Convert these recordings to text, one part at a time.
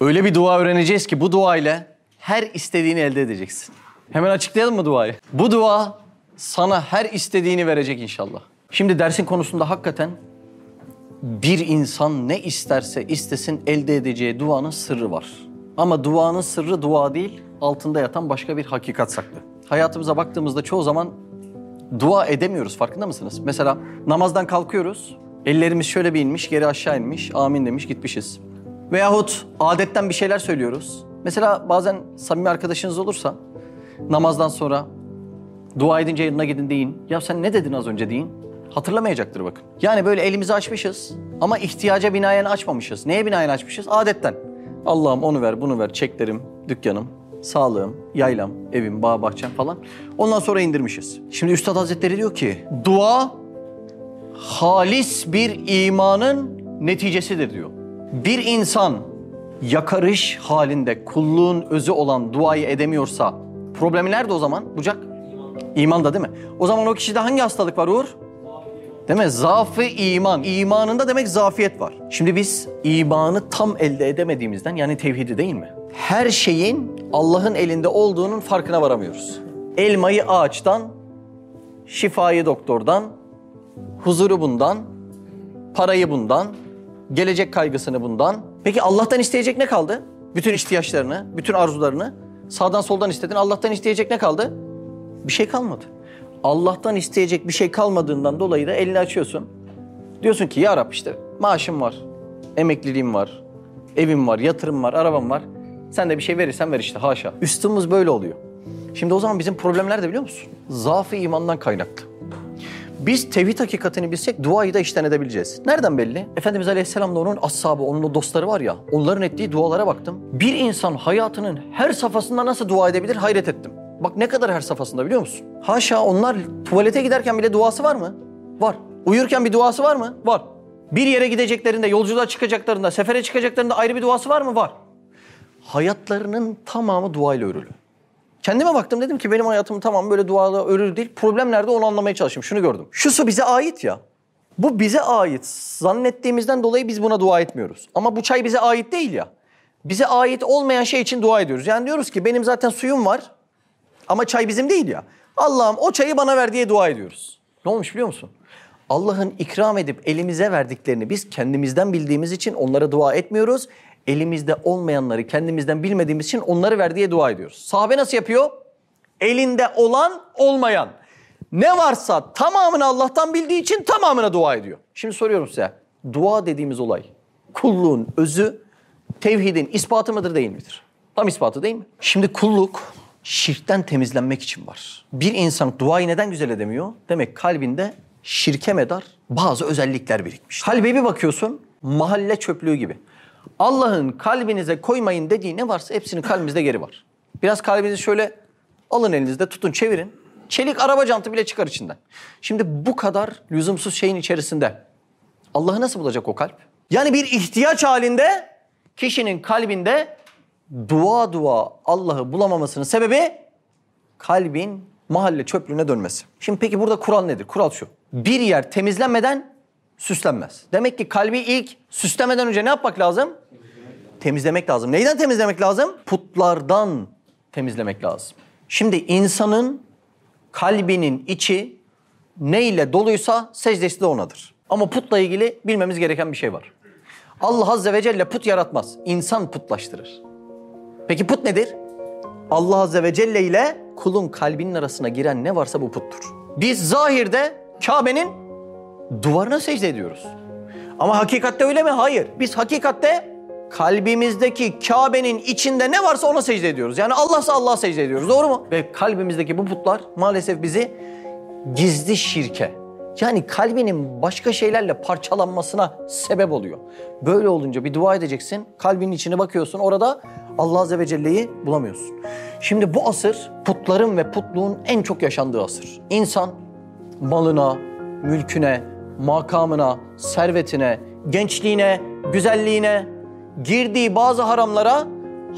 Öyle bir dua öğreneceğiz ki bu dua ile her istediğini elde edeceksin. Hemen açıklayalım mı duayı? Bu dua sana her istediğini verecek inşallah. Şimdi dersin konusunda hakikaten bir insan ne isterse istesin elde edeceği duanın sırrı var. Ama duanın sırrı dua değil, altında yatan başka bir hakikat saklı. Hayatımıza baktığımızda çoğu zaman dua edemiyoruz farkında mısınız? Mesela namazdan kalkıyoruz, ellerimiz şöyle bir inmiş, geri aşağı inmiş, amin demiş gitmişiz. Veyahut adetten bir şeyler söylüyoruz. Mesela bazen samimi arkadaşınız olursa namazdan sonra dua edince yanına gidin deyin. Ya sen ne dedin az önce deyin. Hatırlamayacaktır bakın. Yani böyle elimizi açmışız ama ihtiyaca binaen açmamışız. Neye binaen açmışız? Adetten. Allah'ım onu ver, bunu ver, çeklerim, dükkanım, sağlığım, yaylam, evim, bağ, bahçem falan. Ondan sonra indirmişiz. Şimdi Üstad Hazretleri diyor ki, dua halis bir imanın neticesidir diyor. Bir insan yakarış halinde kulluğun özü olan duayı edemiyorsa problemi nerede o zaman Bucak? İmanda değil mi? O zaman o kişide hangi hastalık var Uğur? Değil mi? Zaafı iman. İmanında demek zafiyet var. Şimdi biz imanı tam elde edemediğimizden yani tevhidi değil mi? Her şeyin Allah'ın elinde olduğunun farkına varamıyoruz. Elmayı ağaçtan, şifayı doktordan, huzuru bundan, parayı bundan, gelecek kaygısını bundan. Peki Allah'tan isteyecek ne kaldı? Bütün ihtiyaçlarını, bütün arzularını sağdan soldan istedin. Allah'tan isteyecek ne kaldı? Bir şey kalmadı. Allah'tan isteyecek bir şey kalmadığından dolayı da elini açıyorsun. Diyorsun ki ya Rab işte maaşım var, emekliliğim var, evim var, yatırım var, arabam var. Sen de bir şey verirsen ver işte haşa. Üstümüz böyle oluyor. Şimdi o zaman bizim problemler de biliyor musun? Zaafı imandan kaynaklı. Biz tevhid hakikatini bilsek duayı da işten edebileceğiz. Nereden belli? Efendimiz Aleyhisselam'la onun ashabı, onun dostları var ya, onların ettiği dualara baktım. Bir insan hayatının her safhasında nasıl dua edebilir hayret ettim. Bak ne kadar her safhasında biliyor musun? Haşa onlar tuvalete giderken bile duası var mı? Var. Uyurken bir duası var mı? Var. Bir yere gideceklerinde, yolculuğa çıkacaklarında, sefere çıkacaklarında ayrı bir duası var mı? Var. Hayatlarının tamamı duayla örülü. Kendime baktım dedim ki benim hayatım tamam böyle duayla örülü değil. Problem nerede onu anlamaya çalıştım. Şunu gördüm. Şu su bize ait ya. Bu bize ait. Zannettiğimizden dolayı biz buna dua etmiyoruz. Ama bu çay bize ait değil ya. Bize ait olmayan şey için dua ediyoruz. Yani diyoruz ki benim zaten suyum var. Ama çay bizim değil ya. Allah'ım o çayı bana ver diye dua ediyoruz. Ne olmuş biliyor musun? Allah'ın ikram edip elimize verdiklerini biz kendimizden bildiğimiz için onlara dua etmiyoruz. Elimizde olmayanları kendimizden bilmediğimiz için onları ver diye dua ediyoruz. Sahabe nasıl yapıyor? Elinde olan olmayan. Ne varsa tamamını Allah'tan bildiği için tamamına dua ediyor. Şimdi soruyorum size. Dua dediğimiz olay kulluğun özü tevhidin ispatı mıdır değil midir? Tam ispatı değil mi? Şimdi kulluk şirkten temizlenmek için var. Bir insan duayı neden güzel edemiyor? Demek kalbinde şirke medar bazı özellikler birikmiş. Kalbe bir bakıyorsun mahalle çöplüğü gibi. Allah'ın kalbinize koymayın dediği ne varsa hepsinin kalbimizde geri var. Biraz kalbinizi şöyle alın elinizde tutun çevirin. Çelik araba jantı bile çıkar içinden. Şimdi bu kadar lüzumsuz şeyin içerisinde Allah'ı nasıl bulacak o kalp? Yani bir ihtiyaç halinde kişinin kalbinde dua dua Allah'ı bulamamasının sebebi kalbin mahalle çöplüğüne dönmesi. Şimdi peki burada kural nedir? Kural şu. Bir yer temizlenmeden süslenmez. Demek ki kalbi ilk süslemeden önce ne yapmak lazım? Temizlemek lazım. Neyden temizlemek lazım? Putlardan temizlemek lazım. Şimdi insanın kalbinin içi neyle doluysa secdesi de onadır. Ama putla ilgili bilmemiz gereken bir şey var. Allah Azze ve Celle put yaratmaz. İnsan putlaştırır. Peki put nedir? Allah Azze ve Celle ile kulun kalbinin arasına giren ne varsa bu puttur. Biz zahirde Kabe'nin duvarına secde ediyoruz. Ama hakikatte öyle mi? Hayır. Biz hakikatte kalbimizdeki Kabe'nin içinde ne varsa ona secde ediyoruz. Yani Allah'sa Allah'a secde ediyoruz. Doğru mu? Ve kalbimizdeki bu putlar maalesef bizi gizli şirke, yani kalbinin başka şeylerle parçalanmasına sebep oluyor. Böyle olunca bir dua edeceksin, kalbinin içine bakıyorsun, orada Allah Azze ve Celle'yi bulamıyorsun. Şimdi bu asır putların ve putluğun en çok yaşandığı asır. İnsan malına, mülküne, makamına, servetine, gençliğine, güzelliğine, girdiği bazı haramlara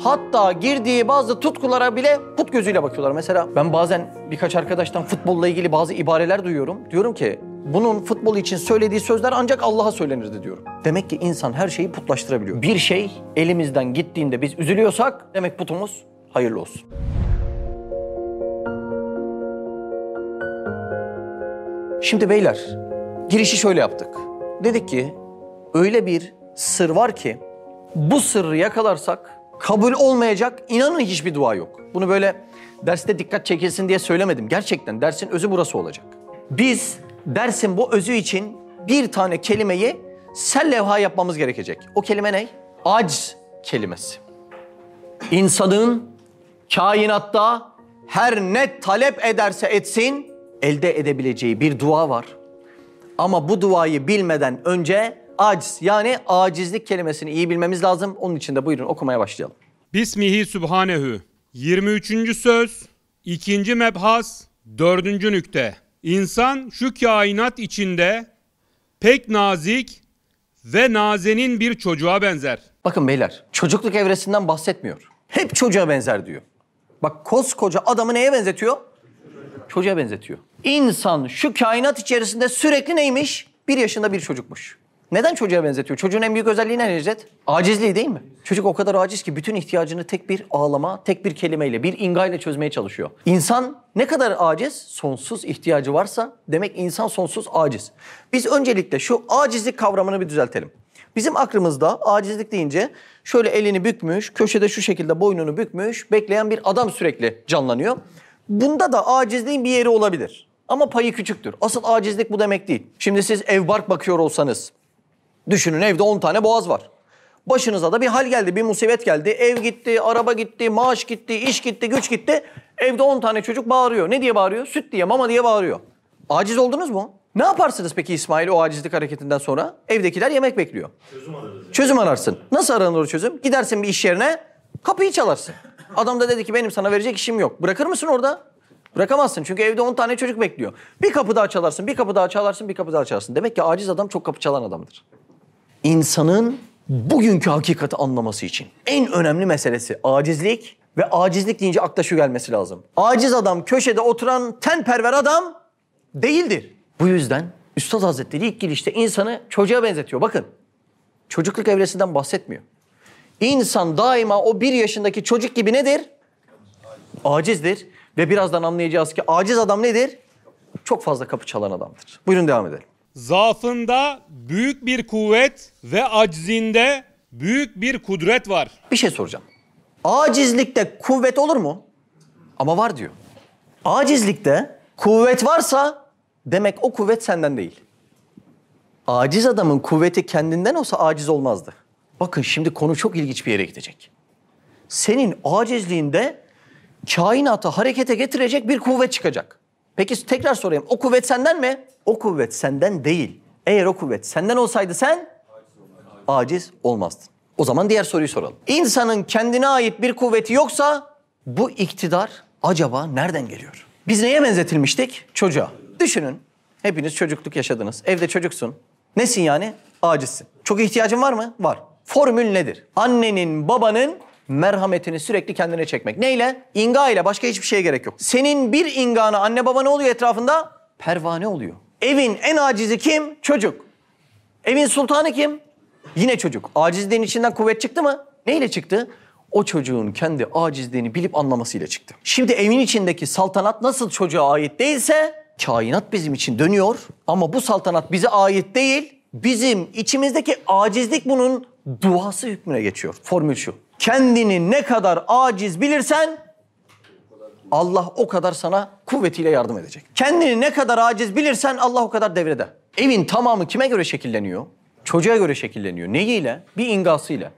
hatta girdiği bazı tutkulara bile put gözüyle bakıyorlar. Mesela ben bazen birkaç arkadaştan futbolla ilgili bazı ibareler duyuyorum. Diyorum ki bunun futbol için söylediği sözler ancak Allah'a söylenirdi diyorum. Demek ki insan her şeyi putlaştırabiliyor. Bir şey elimizden gittiğinde biz üzülüyorsak demek putumuz hayırlı olsun. Şimdi beyler, girişi şöyle yaptık. Dedik ki öyle bir sır var ki bu sırrı yakalarsak kabul olmayacak inanın hiçbir dua yok. Bunu böyle derste dikkat çekilsin diye söylemedim. Gerçekten dersin özü burası olacak. Biz dersin bu özü için bir tane kelimeyi sel levha yapmamız gerekecek. O kelime ne? Aciz kelimesi. İnsanın kainatta her ne talep ederse etsin elde edebileceği bir dua var. Ama bu duayı bilmeden önce aciz yani acizlik kelimesini iyi bilmemiz lazım. Onun için de buyurun okumaya başlayalım. Bismihi Sübhanehu 23. söz 2. mebhas 4. nükte İnsan şu kainat içinde pek nazik ve nazenin bir çocuğa benzer. Bakın beyler çocukluk evresinden bahsetmiyor. Hep çocuğa benzer diyor. Bak koskoca adamı neye benzetiyor? Çocuğa benzetiyor. İnsan şu kainat içerisinde sürekli neymiş? Bir yaşında bir çocukmuş. Neden çocuğa benzetiyor? Çocuğun en büyük özelliği ne Necdet? Acizliği değil mi? Çocuk o kadar aciz ki bütün ihtiyacını tek bir ağlama, tek bir kelimeyle, bir ingayla çözmeye çalışıyor. İnsan ne kadar aciz? Sonsuz ihtiyacı varsa demek insan sonsuz aciz. Biz öncelikle şu acizlik kavramını bir düzeltelim. Bizim aklımızda acizlik deyince şöyle elini bükmüş, köşede şu şekilde boynunu bükmüş, bekleyen bir adam sürekli canlanıyor. Bunda da acizliğin bir yeri olabilir. Ama payı küçüktür. Asıl acizlik bu demek değil. Şimdi siz ev bark bakıyor olsanız, düşünün evde 10 tane boğaz var. Başınıza da bir hal geldi, bir musibet geldi. Ev gitti, araba gitti, maaş gitti, iş gitti, güç gitti. Evde 10 tane çocuk bağırıyor. Ne diye bağırıyor? Süt diye, mama diye bağırıyor. Aciz oldunuz mu? Ne yaparsınız peki İsmail o acizlik hareketinden sonra? Evdekiler yemek bekliyor. Çözüm ararız. Çözüm ararsın. Nasıl aranır o çözüm? Gidersin bir iş yerine, kapıyı çalarsın. Adam da dedi ki benim sana verecek işim yok. Bırakır mısın orada? Bırakamazsın çünkü evde 10 tane çocuk bekliyor. Bir kapı daha çalarsın, bir kapı daha çalarsın, bir kapı daha çalarsın. Demek ki aciz adam çok kapı çalan adamdır. İnsanın bugünkü hakikati anlaması için en önemli meselesi acizlik ve acizlik deyince akla şu gelmesi lazım. Aciz adam köşede oturan tenperver adam değildir. Bu yüzden Üstad Hazretleri ilk girişte insanı çocuğa benzetiyor. Bakın çocukluk evresinden bahsetmiyor. İnsan daima o bir yaşındaki çocuk gibi nedir? Acizdir. Ve birazdan anlayacağız ki aciz adam nedir? Çok fazla kapı çalan adamdır. Buyurun devam edelim. Zaafında büyük bir kuvvet ve aczinde büyük bir kudret var. Bir şey soracağım. Acizlikte kuvvet olur mu? Ama var diyor. Acizlikte kuvvet varsa demek o kuvvet senden değil. Aciz adamın kuvveti kendinden olsa aciz olmazdı. Bakın şimdi konu çok ilginç bir yere gidecek. Senin acizliğinde kainatı harekete getirecek bir kuvvet çıkacak. Peki tekrar sorayım. O kuvvet senden mi? O kuvvet senden değil. Eğer o kuvvet senden olsaydı sen aciz olmazdın. O zaman diğer soruyu soralım. İnsanın kendine ait bir kuvveti yoksa bu iktidar acaba nereden geliyor? Biz neye benzetilmiştik? Çocuğa. Düşünün. Hepiniz çocukluk yaşadınız. Evde çocuksun. Nesin yani? Acizsin. Çok ihtiyacın var mı? Var. Formül nedir? Annenin, babanın merhametini sürekli kendine çekmek. Neyle? İnga ile başka hiçbir şeye gerek yok. Senin bir ingana anne baba ne oluyor etrafında? Pervane oluyor. Evin en acizi kim? Çocuk. Evin sultanı kim? Yine çocuk. Acizliğin içinden kuvvet çıktı mı? Neyle çıktı? O çocuğun kendi acizliğini bilip anlamasıyla çıktı. Şimdi evin içindeki saltanat nasıl çocuğa ait değilse kainat bizim için dönüyor ama bu saltanat bize ait değil. Bizim içimizdeki acizlik bunun duası hükmüne geçiyor. Formül şu. Kendini ne kadar aciz bilirsen Allah o kadar sana kuvvetiyle yardım edecek. Kendini ne kadar aciz bilirsen Allah o kadar devrede. Evin tamamı kime göre şekilleniyor? Çocuğa göre şekilleniyor. Neyiyle? Bir ingasıyla.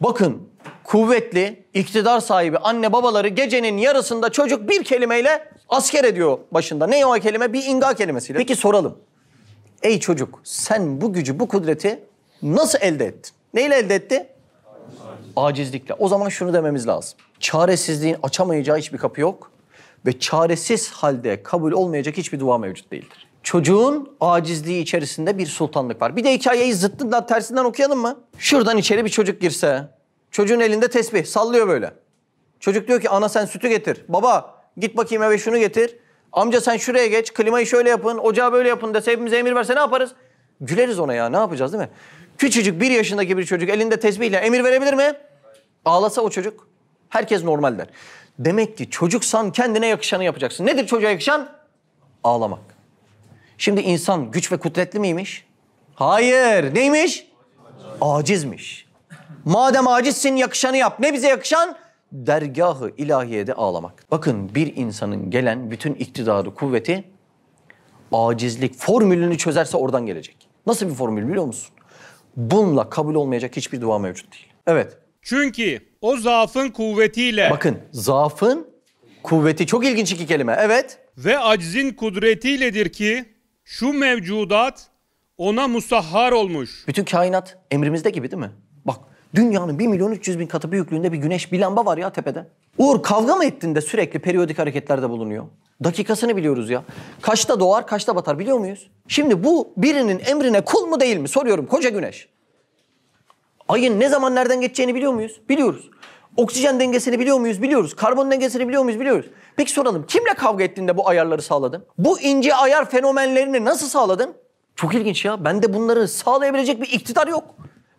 Bakın kuvvetli, iktidar sahibi anne babaları gecenin yarısında çocuk bir kelimeyle asker ediyor başında. Ne o kelime? Bir inga kelimesiyle. Peki soralım. Ey çocuk sen bu gücü, bu kudreti nasıl elde ettin? Neyle elde etti? Acizlikle. O zaman şunu dememiz lazım. Çaresizliğin açamayacağı hiçbir kapı yok ve çaresiz halde kabul olmayacak hiçbir dua mevcut değildir. Çocuğun acizliği içerisinde bir sultanlık var. Bir de hikayeyi zıttından tersinden okuyalım mı? Şuradan içeri bir çocuk girse, çocuğun elinde tesbih sallıyor böyle. Çocuk diyor ki ana sen sütü getir. Baba git bakayım eve şunu getir. Amca sen şuraya geç, klimayı şöyle yapın, ocağı böyle yapın dese hepimize emir verse ne yaparız? Güleriz ona ya ne yapacağız değil mi? Küçücük bir yaşındaki bir çocuk elinde tesbihle emir verebilir mi? Ağlasa o çocuk. Herkes normal der. Demek ki çocuksan kendine yakışanı yapacaksın. Nedir çocuğa yakışan? Ağlamak. Şimdi insan güç ve kudretli miymiş? Hayır. Neymiş? Acizmiş. Madem acizsin yakışanı yap. Ne bize yakışan? Dergahı ilahiyede ağlamak. Bakın bir insanın gelen bütün iktidarı, kuvveti acizlik formülünü çözerse oradan gelecek. Nasıl bir formül biliyor musun? Bununla kabul olmayacak hiçbir dua mevcut değil. Evet. Çünkü o zaafın kuvvetiyle Bakın zaafın kuvveti çok ilginç iki kelime. Evet. ve aczin kudretiyledir ki şu mevcudat ona musahhar olmuş. Bütün kainat emrimizde gibi değil mi? Dünyanın 1 milyon 300 bin katı büyüklüğünde bir güneş bir lamba var ya tepede. Uğur kavga mı ettin de sürekli periyodik hareketlerde bulunuyor? Dakikasını biliyoruz ya. Kaçta doğar kaçta batar biliyor muyuz? Şimdi bu birinin emrine kul mu değil mi soruyorum koca güneş. Ayın ne zaman nereden geçeceğini biliyor muyuz? Biliyoruz. Oksijen dengesini biliyor muyuz? Biliyoruz. Karbon dengesini biliyor muyuz? Biliyoruz. Peki soralım kimle kavga ettiğinde bu ayarları sağladın? Bu ince ayar fenomenlerini nasıl sağladın? Çok ilginç ya. Bende bunları sağlayabilecek bir iktidar yok.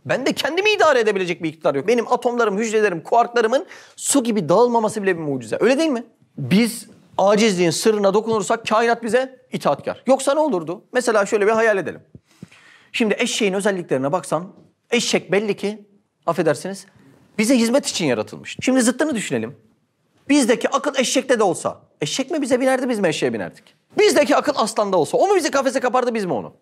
Bende kendimi idare edebilecek bir iktidar yok. Benim atomlarım, hücrelerim, kuarklarımın su gibi dağılmaması bile bir mucize. Öyle değil mi? Biz acizliğin sırrına dokunursak kainat bize itaatkar. Yoksa ne olurdu? Mesela şöyle bir hayal edelim. Şimdi eşeğin özelliklerine baksan eşek belli ki affedersiniz bize hizmet için yaratılmış. Şimdi zıttını düşünelim. Bizdeki akıl eşekte de olsa eşek mi bize binerdi biz mi eşeğe binerdik? Bizdeki akıl aslanda olsa o mu bizi kafese kapardı biz mi onu?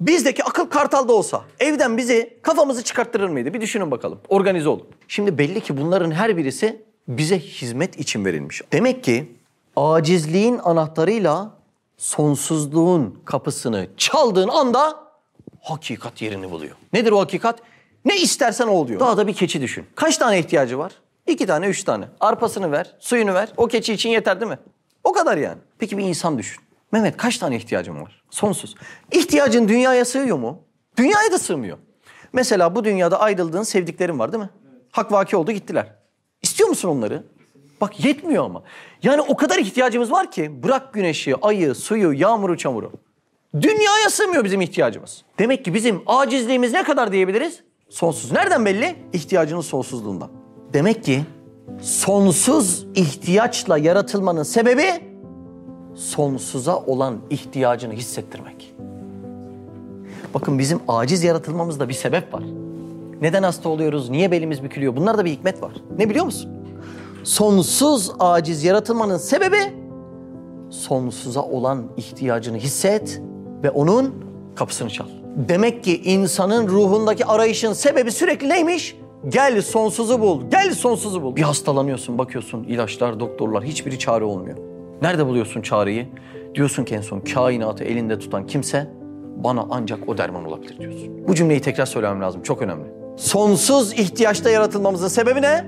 Bizdeki akıl kartalda olsa evden bizi kafamızı çıkarttırır mıydı? Bir düşünün bakalım. Organize olun. Şimdi belli ki bunların her birisi bize hizmet için verilmiş. Demek ki acizliğin anahtarıyla sonsuzluğun kapısını çaldığın anda hakikat yerini buluyor. Nedir o hakikat? Ne istersen o oluyor. Dağda bir keçi düşün. Kaç tane ihtiyacı var? İki tane, üç tane. Arpasını ver, suyunu ver. O keçi için yeter değil mi? O kadar yani. Peki bir insan düşün. Mehmet kaç tane ihtiyacın var? Sonsuz. İhtiyacın dünyaya sığıyor mu? Dünyaya da sığmıyor. Mesela bu dünyada ayrıldığın sevdiklerin var değil mi? Hak vaki oldu gittiler. İstiyor musun onları? Bak yetmiyor ama. Yani o kadar ihtiyacımız var ki bırak güneşi, ayı, suyu, yağmuru, çamuru. Dünyaya sığmıyor bizim ihtiyacımız. Demek ki bizim acizliğimiz ne kadar diyebiliriz? Sonsuz. Nereden belli? İhtiyacının sonsuzluğundan. Demek ki sonsuz ihtiyaçla yaratılmanın sebebi sonsuza olan ihtiyacını hissettirmek. Bakın bizim aciz yaratılmamızda bir sebep var. Neden hasta oluyoruz? Niye belimiz bükülüyor? Bunlarda bir hikmet var. Ne biliyor musun? Sonsuz aciz yaratılmanın sebebi sonsuza olan ihtiyacını hisset ve onun kapısını çal. Demek ki insanın ruhundaki arayışın sebebi sürekli neymiş? Gel sonsuzu bul, gel sonsuzu bul. Bir hastalanıyorsun, bakıyorsun ilaçlar, doktorlar hiçbiri çare olmuyor. Nerede buluyorsun çareyi? Diyorsun ki en son kainatı elinde tutan kimse bana ancak o derman olabilir diyorsun. Bu cümleyi tekrar söylemem lazım, çok önemli. Sonsuz ihtiyaçta yaratılmamızın sebebi ne?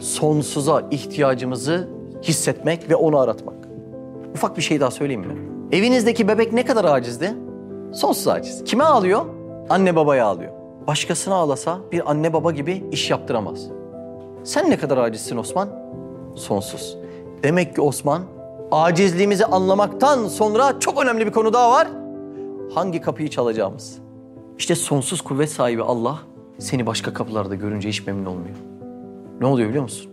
Sonsuza ihtiyacımızı hissetmek ve onu aratmak. Ufak bir şey daha söyleyeyim mi? Evinizdeki bebek ne kadar acizdi? Sonsuz aciz. Kime ağlıyor? Anne babaya ağlıyor. Başkasına ağlasa bir anne baba gibi iş yaptıramaz. Sen ne kadar acizsin Osman? Sonsuz. Demek ki Osman acizliğimizi anlamaktan sonra çok önemli bir konu daha var. Hangi kapıyı çalacağımız. İşte sonsuz kuvvet sahibi Allah seni başka kapılarda görünce hiç memnun olmuyor. Ne oluyor biliyor musun?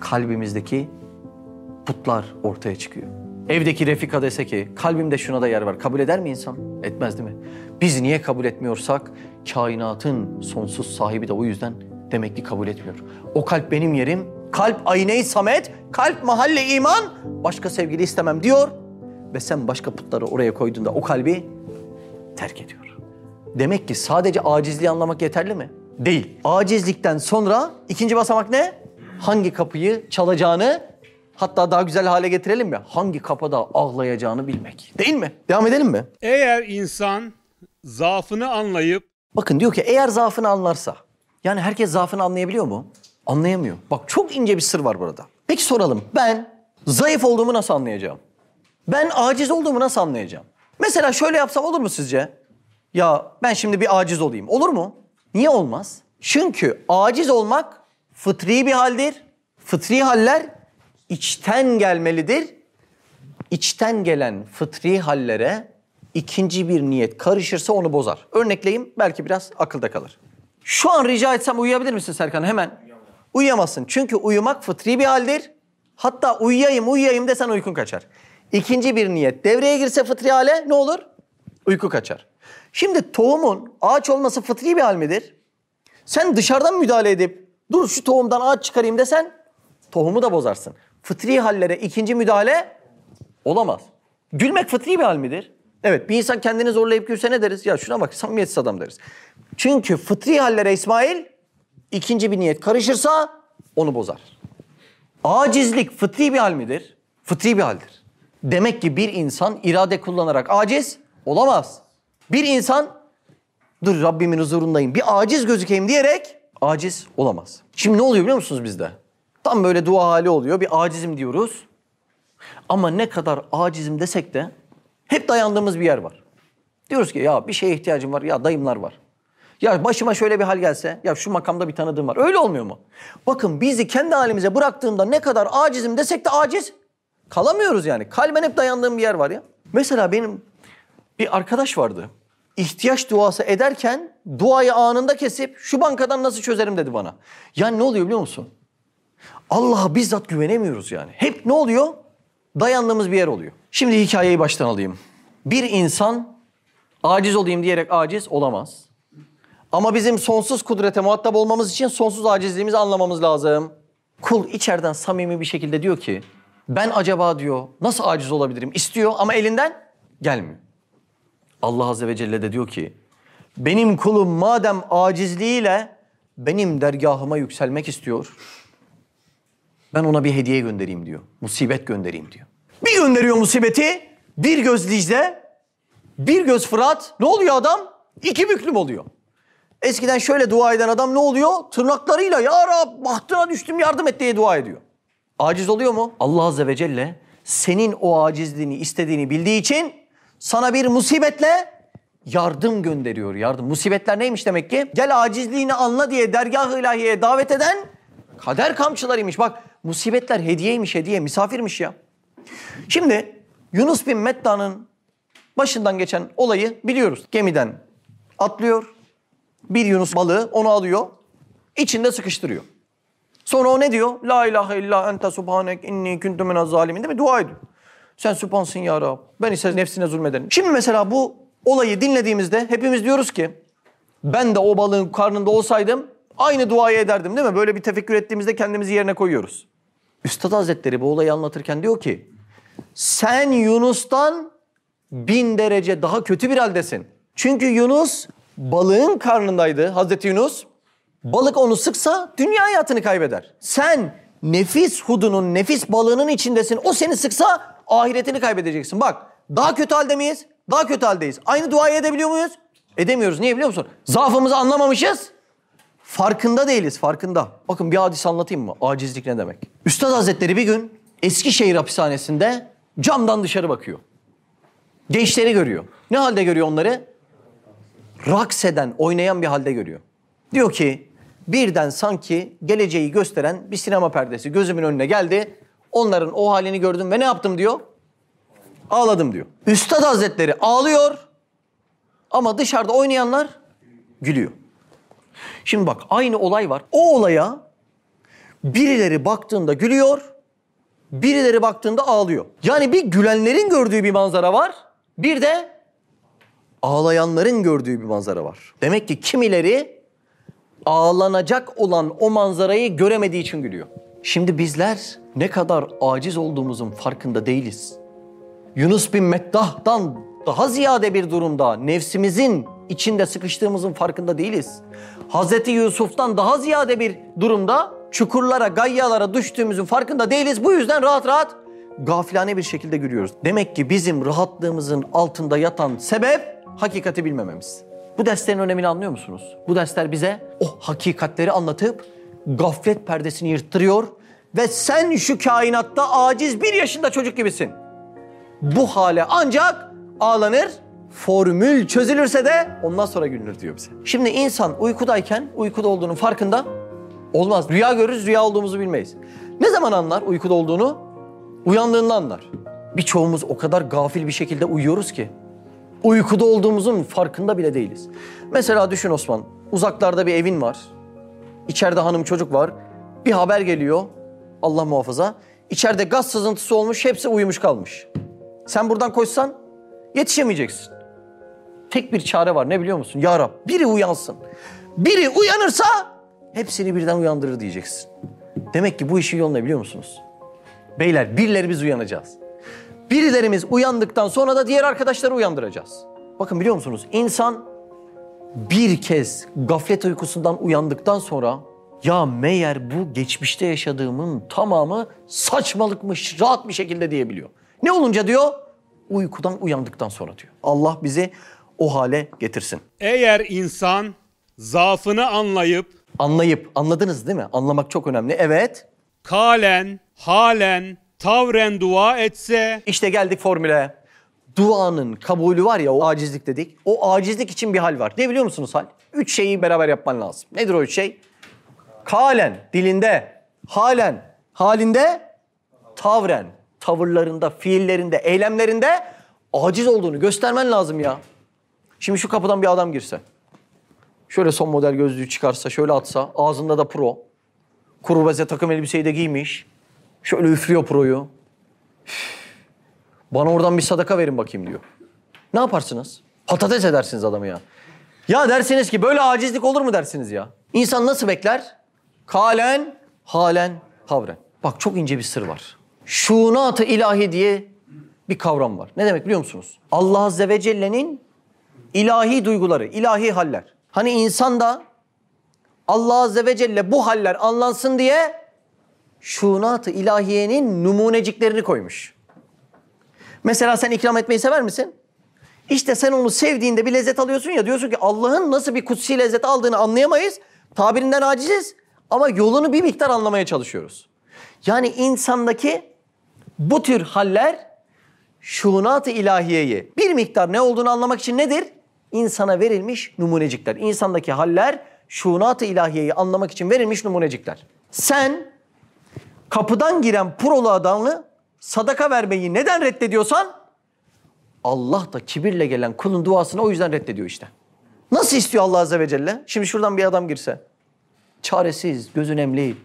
Kalbimizdeki putlar ortaya çıkıyor. Evdeki Refika dese ki kalbimde şuna da yer var. Kabul eder mi insan? Etmez değil mi? Biz niye kabul etmiyorsak kainatın sonsuz sahibi de o yüzden demek ki kabul etmiyor. O kalp benim yerim. Kalp ayne-i samet, kalp mahalle iman. Başka sevgili istemem diyor. Ve sen başka putları oraya koyduğunda o kalbi terk ediyor. Demek ki sadece acizliği anlamak yeterli mi? Değil. Acizlikten sonra ikinci basamak ne? Hangi kapıyı çalacağını hatta daha güzel hale getirelim mi? Hangi kapıda ağlayacağını bilmek. Değil mi? Devam edelim mi? Eğer insan zaafını anlayıp Bakın diyor ki eğer zaafını anlarsa. Yani herkes zaafını anlayabiliyor mu? Anlayamıyor. Bak çok ince bir sır var burada. Peki soralım. Ben zayıf olduğumu nasıl anlayacağım? Ben aciz olduğumu nasıl anlayacağım? Mesela şöyle yapsam olur mu sizce? Ya ben şimdi bir aciz olayım. Olur mu? Niye olmaz? Çünkü aciz olmak fıtri bir haldir. Fıtri haller içten gelmelidir. içten gelen fıtri hallere ikinci bir niyet karışırsa onu bozar. Örnekleyeyim belki biraz akılda kalır. Şu an rica etsem uyuyabilir misin Serkan hemen? Uyuyamazsın. Çünkü uyumak fıtri bir haldir. Hatta uyuyayım uyuyayım desen uykun kaçar. İkinci bir niyet devreye girse fıtri hale ne olur? Uyku kaçar. Şimdi tohumun ağaç olması fıtri bir hal midir? Sen dışarıdan müdahale edip dur şu tohumdan ağaç çıkarayım desen tohumu da bozarsın. Fıtri hallere ikinci müdahale olamaz. Gülmek fıtri bir hal midir? Evet bir insan kendini zorlayıp gülse ne deriz? Ya şuna bak samimiyetsiz adam deriz. Çünkü fıtri hallere İsmail ikinci bir niyet karışırsa onu bozar. Acizlik fıtri bir hal midir? Fıtri bir haldir. Demek ki bir insan irade kullanarak aciz olamaz. Bir insan dur Rabbimin huzurundayım bir aciz gözükeyim diyerek aciz olamaz. Şimdi ne oluyor biliyor musunuz bizde? Tam böyle dua hali oluyor bir acizim diyoruz. Ama ne kadar acizim desek de hep dayandığımız bir yer var. Diyoruz ki ya bir şeye ihtiyacım var ya dayımlar var. Ya başıma şöyle bir hal gelse ya şu makamda bir tanıdığım var. Öyle olmuyor mu? Bakın bizi kendi halimize bıraktığında ne kadar acizim desek de aciz kalamıyoruz yani. Kalben hep dayandığım bir yer var ya. Mesela benim bir arkadaş vardı. İhtiyaç duası ederken duayı anında kesip şu bankadan nasıl çözerim dedi bana. Yani ne oluyor biliyor musun? Allah'a bizzat güvenemiyoruz yani. Hep ne oluyor? Dayandığımız bir yer oluyor. Şimdi hikayeyi baştan alayım. Bir insan aciz olayım diyerek aciz olamaz. Ama bizim sonsuz kudrete muhatap olmamız için sonsuz acizliğimizi anlamamız lazım. Kul içeriden samimi bir şekilde diyor ki ben acaba diyor nasıl aciz olabilirim istiyor ama elinden gelmiyor. Allah Azze ve Celle de diyor ki benim kulum madem acizliğiyle benim dergahıma yükselmek istiyor. Ben ona bir hediye göndereyim diyor. Musibet göndereyim diyor. Bir gönderiyor musibeti. Bir göz Dicle, bir göz Fırat. Ne oluyor adam? İki büklüm oluyor. Eskiden şöyle dua eden adam ne oluyor? Tırnaklarıyla ya Rab bahtına düştüm yardım et diye dua ediyor. Aciz oluyor mu? Allah Azze ve Celle senin o acizliğini istediğini bildiği için sana bir musibetle yardım gönderiyor. Yardım. Musibetler neymiş demek ki? Gel acizliğini anla diye dergah-ı ilahiyeye davet eden kader kamçılarıymış. Bak musibetler hediyeymiş hediye misafirmiş ya. Şimdi Yunus bin Metta'nın başından geçen olayı biliyoruz. Gemiden atlıyor. Bir Yunus balığı onu alıyor. içinde sıkıştırıyor. Sonra o ne diyor? La ilahe illa ente subhanek inni kuntu minez zalimin değil mi? Dua ediyor. Sen sübhansın ya Rab. Ben ise nefsine zulmedenim. Şimdi mesela bu olayı dinlediğimizde hepimiz diyoruz ki ben de o balığın karnında olsaydım aynı duayı ederdim değil mi? Böyle bir tefekkür ettiğimizde kendimizi yerine koyuyoruz. Üstad Hazretleri bu olayı anlatırken diyor ki sen Yunus'tan bin derece daha kötü bir haldesin. Çünkü Yunus balığın karnındaydı Hazreti Yunus. Balık onu sıksa dünya hayatını kaybeder. Sen nefis hudunun, nefis balığının içindesin. O seni sıksa ahiretini kaybedeceksin. Bak daha kötü halde miyiz? Daha kötü haldeyiz. Aynı duayı edebiliyor muyuz? Edemiyoruz. Niye biliyor musun? Zaafımızı anlamamışız. Farkında değiliz, farkında. Bakın bir hadis anlatayım mı? Acizlik ne demek? Üstad Hazretleri bir gün Eskişehir hapishanesinde camdan dışarı bakıyor. Gençleri görüyor. Ne halde görüyor onları? Raks eden, oynayan bir halde görüyor. Diyor ki birden sanki geleceği gösteren bir sinema perdesi gözümün önüne geldi. Onların o halini gördüm ve ne yaptım diyor? Ağladım diyor. Üstad Hazretleri ağlıyor ama dışarıda oynayanlar gülüyor. Şimdi bak aynı olay var. O olaya birileri baktığında gülüyor, birileri baktığında ağlıyor. Yani bir gülenlerin gördüğü bir manzara var, bir de ağlayanların gördüğü bir manzara var. Demek ki kimileri ağlanacak olan o manzarayı göremediği için gülüyor. Şimdi bizler ne kadar aciz olduğumuzun farkında değiliz. Yunus bin Meddah'tan daha ziyade bir durumda nefsimizin içinde sıkıştığımızın farkında değiliz. Hazreti Yusuf'tan daha ziyade bir durumda çukurlara, gayyalara düştüğümüzün farkında değiliz. Bu yüzden rahat rahat gafilane bir şekilde gülüyoruz. Demek ki bizim rahatlığımızın altında yatan sebep hakikati bilmememiz. Bu derslerin önemini anlıyor musunuz? Bu dersler bize o hakikatleri anlatıp gaflet perdesini yırttırıyor ve sen şu kainatta aciz bir yaşında çocuk gibisin. Bu hale ancak ağlanır, formül çözülürse de ondan sonra gülünür diyor bize. Şimdi insan uykudayken uykuda olduğunun farkında olmaz. Rüya görürüz, rüya olduğumuzu bilmeyiz. Ne zaman anlar uykuda olduğunu? Uyandığında anlar. Birçoğumuz o kadar gafil bir şekilde uyuyoruz ki. Uykuda olduğumuzun farkında bile değiliz. Mesela düşün Osman, uzaklarda bir evin var. İçeride hanım çocuk var. Bir haber geliyor, Allah muhafaza. İçeride gaz sızıntısı olmuş, hepsi uyumuş kalmış. Sen buradan koşsan yetişemeyeceksin. Tek bir çare var ne biliyor musun? Ya Rab biri uyansın. Biri uyanırsa hepsini birden uyandırır diyeceksin. Demek ki bu işin yolu ne biliyor musunuz? Beyler birileri biz uyanacağız. Birilerimiz uyandıktan sonra da diğer arkadaşları uyandıracağız. Bakın biliyor musunuz? İnsan bir kez gaflet uykusundan uyandıktan sonra ya meğer bu geçmişte yaşadığımın tamamı saçmalıkmış rahat bir şekilde diyebiliyor. Ne olunca diyor? Uykudan uyandıktan sonra diyor. Allah bizi o hale getirsin. Eğer insan zaafını anlayıp Anlayıp, anladınız değil mi? Anlamak çok önemli. Evet. kalen, halen, tavren dua etse İşte geldik formüle. Duanın kabulü var ya o acizlik dedik. O acizlik için bir hal var. Ne biliyor musunuz hal? Üç şeyi beraber yapman lazım. Nedir o üç şey? Kalen, dilinde. Halen, halinde. Tavren, tavırlarında, fiillerinde, eylemlerinde aciz olduğunu göstermen lazım ya. Şimdi şu kapıdan bir adam girse. Şöyle son model gözlüğü çıkarsa, şöyle atsa, ağzında da pro. Kuru beze takım elbiseyi de giymiş. Şöyle üflüyor proyu. Bana oradan bir sadaka verin bakayım diyor. Ne yaparsınız? Patates edersiniz adamı ya. Ya dersiniz ki böyle acizlik olur mu dersiniz ya. İnsan nasıl bekler? Kalen, halen, havren. Bak çok ince bir sır var. Şunat-ı ilahi diye bir kavram var. Ne demek biliyor musunuz? Allah Azze ve Celle'nin ilahi duyguları, ilahi haller. Hani insan da Allah Azze ve Celle bu haller anlansın diye şunat-ı ilahiyenin numuneciklerini koymuş. Mesela sen ikram etmeyi sever misin? İşte sen onu sevdiğinde bir lezzet alıyorsun ya diyorsun ki Allah'ın nasıl bir kutsi lezzet aldığını anlayamayız. Tabirinden aciziz ama yolunu bir miktar anlamaya çalışıyoruz. Yani insandaki bu tür haller şunat-ı ilahiyeyi bir miktar ne olduğunu anlamak için nedir? İnsana verilmiş numunecikler. İnsandaki haller şunat-ı ilahiyeyi anlamak için verilmiş numunecikler. Sen kapıdan giren prolu adamı sadaka vermeyi neden reddediyorsan Allah da kibirle gelen kulun duasını o yüzden reddediyor işte. Nasıl istiyor Allah Azze ve Celle? Şimdi şuradan bir adam girse. Çaresiz, gözü nemli,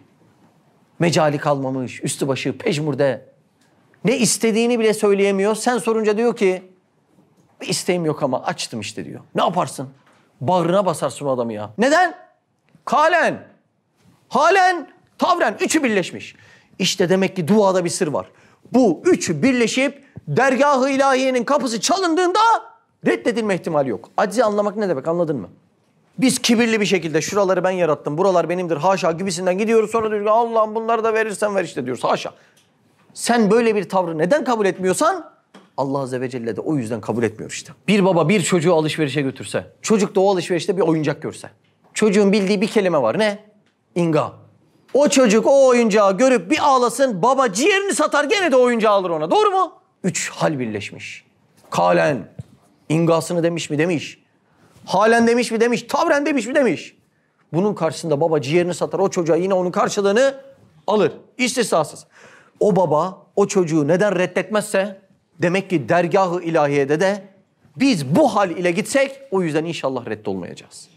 mecali kalmamış, üstü başı pejmurde. Ne istediğini bile söyleyemiyor. Sen sorunca diyor ki bir isteğim yok ama açtım işte diyor. Ne yaparsın? Bağrına basarsın o adamı ya. Neden? Kalen, halen, tavren üçü birleşmiş. İşte demek ki duada bir sır var. Bu üçü birleşip dergah-ı ilahiyenin kapısı çalındığında reddedilme ihtimali yok. Acizi anlamak ne demek anladın mı? Biz kibirli bir şekilde şuraları ben yarattım, buralar benimdir haşa gibisinden gidiyoruz. Sonra diyoruz ki Allah'ım bunları da verirsen ver işte diyoruz haşa. Sen böyle bir tavrı neden kabul etmiyorsan Allah Azze ve Celle de o yüzden kabul etmiyor işte. Bir baba bir çocuğu alışverişe götürse, çocuk da o alışverişte bir oyuncak görse. Çocuğun bildiği bir kelime var ne? İnga. O çocuk o oyuncağı görüp bir ağlasın, baba ciğerini satar gene de oyuncağı alır ona. Doğru mu? Üç hal birleşmiş. Kalen, ingasını demiş mi demiş. Halen demiş mi demiş, tavren demiş mi demiş. Bunun karşısında baba ciğerini satar, o çocuğa yine onun karşılığını alır. İstisnasız. O baba o çocuğu neden reddetmezse demek ki dergahı ilahiyede de biz bu hal ile gitsek o yüzden inşallah reddolmayacağız.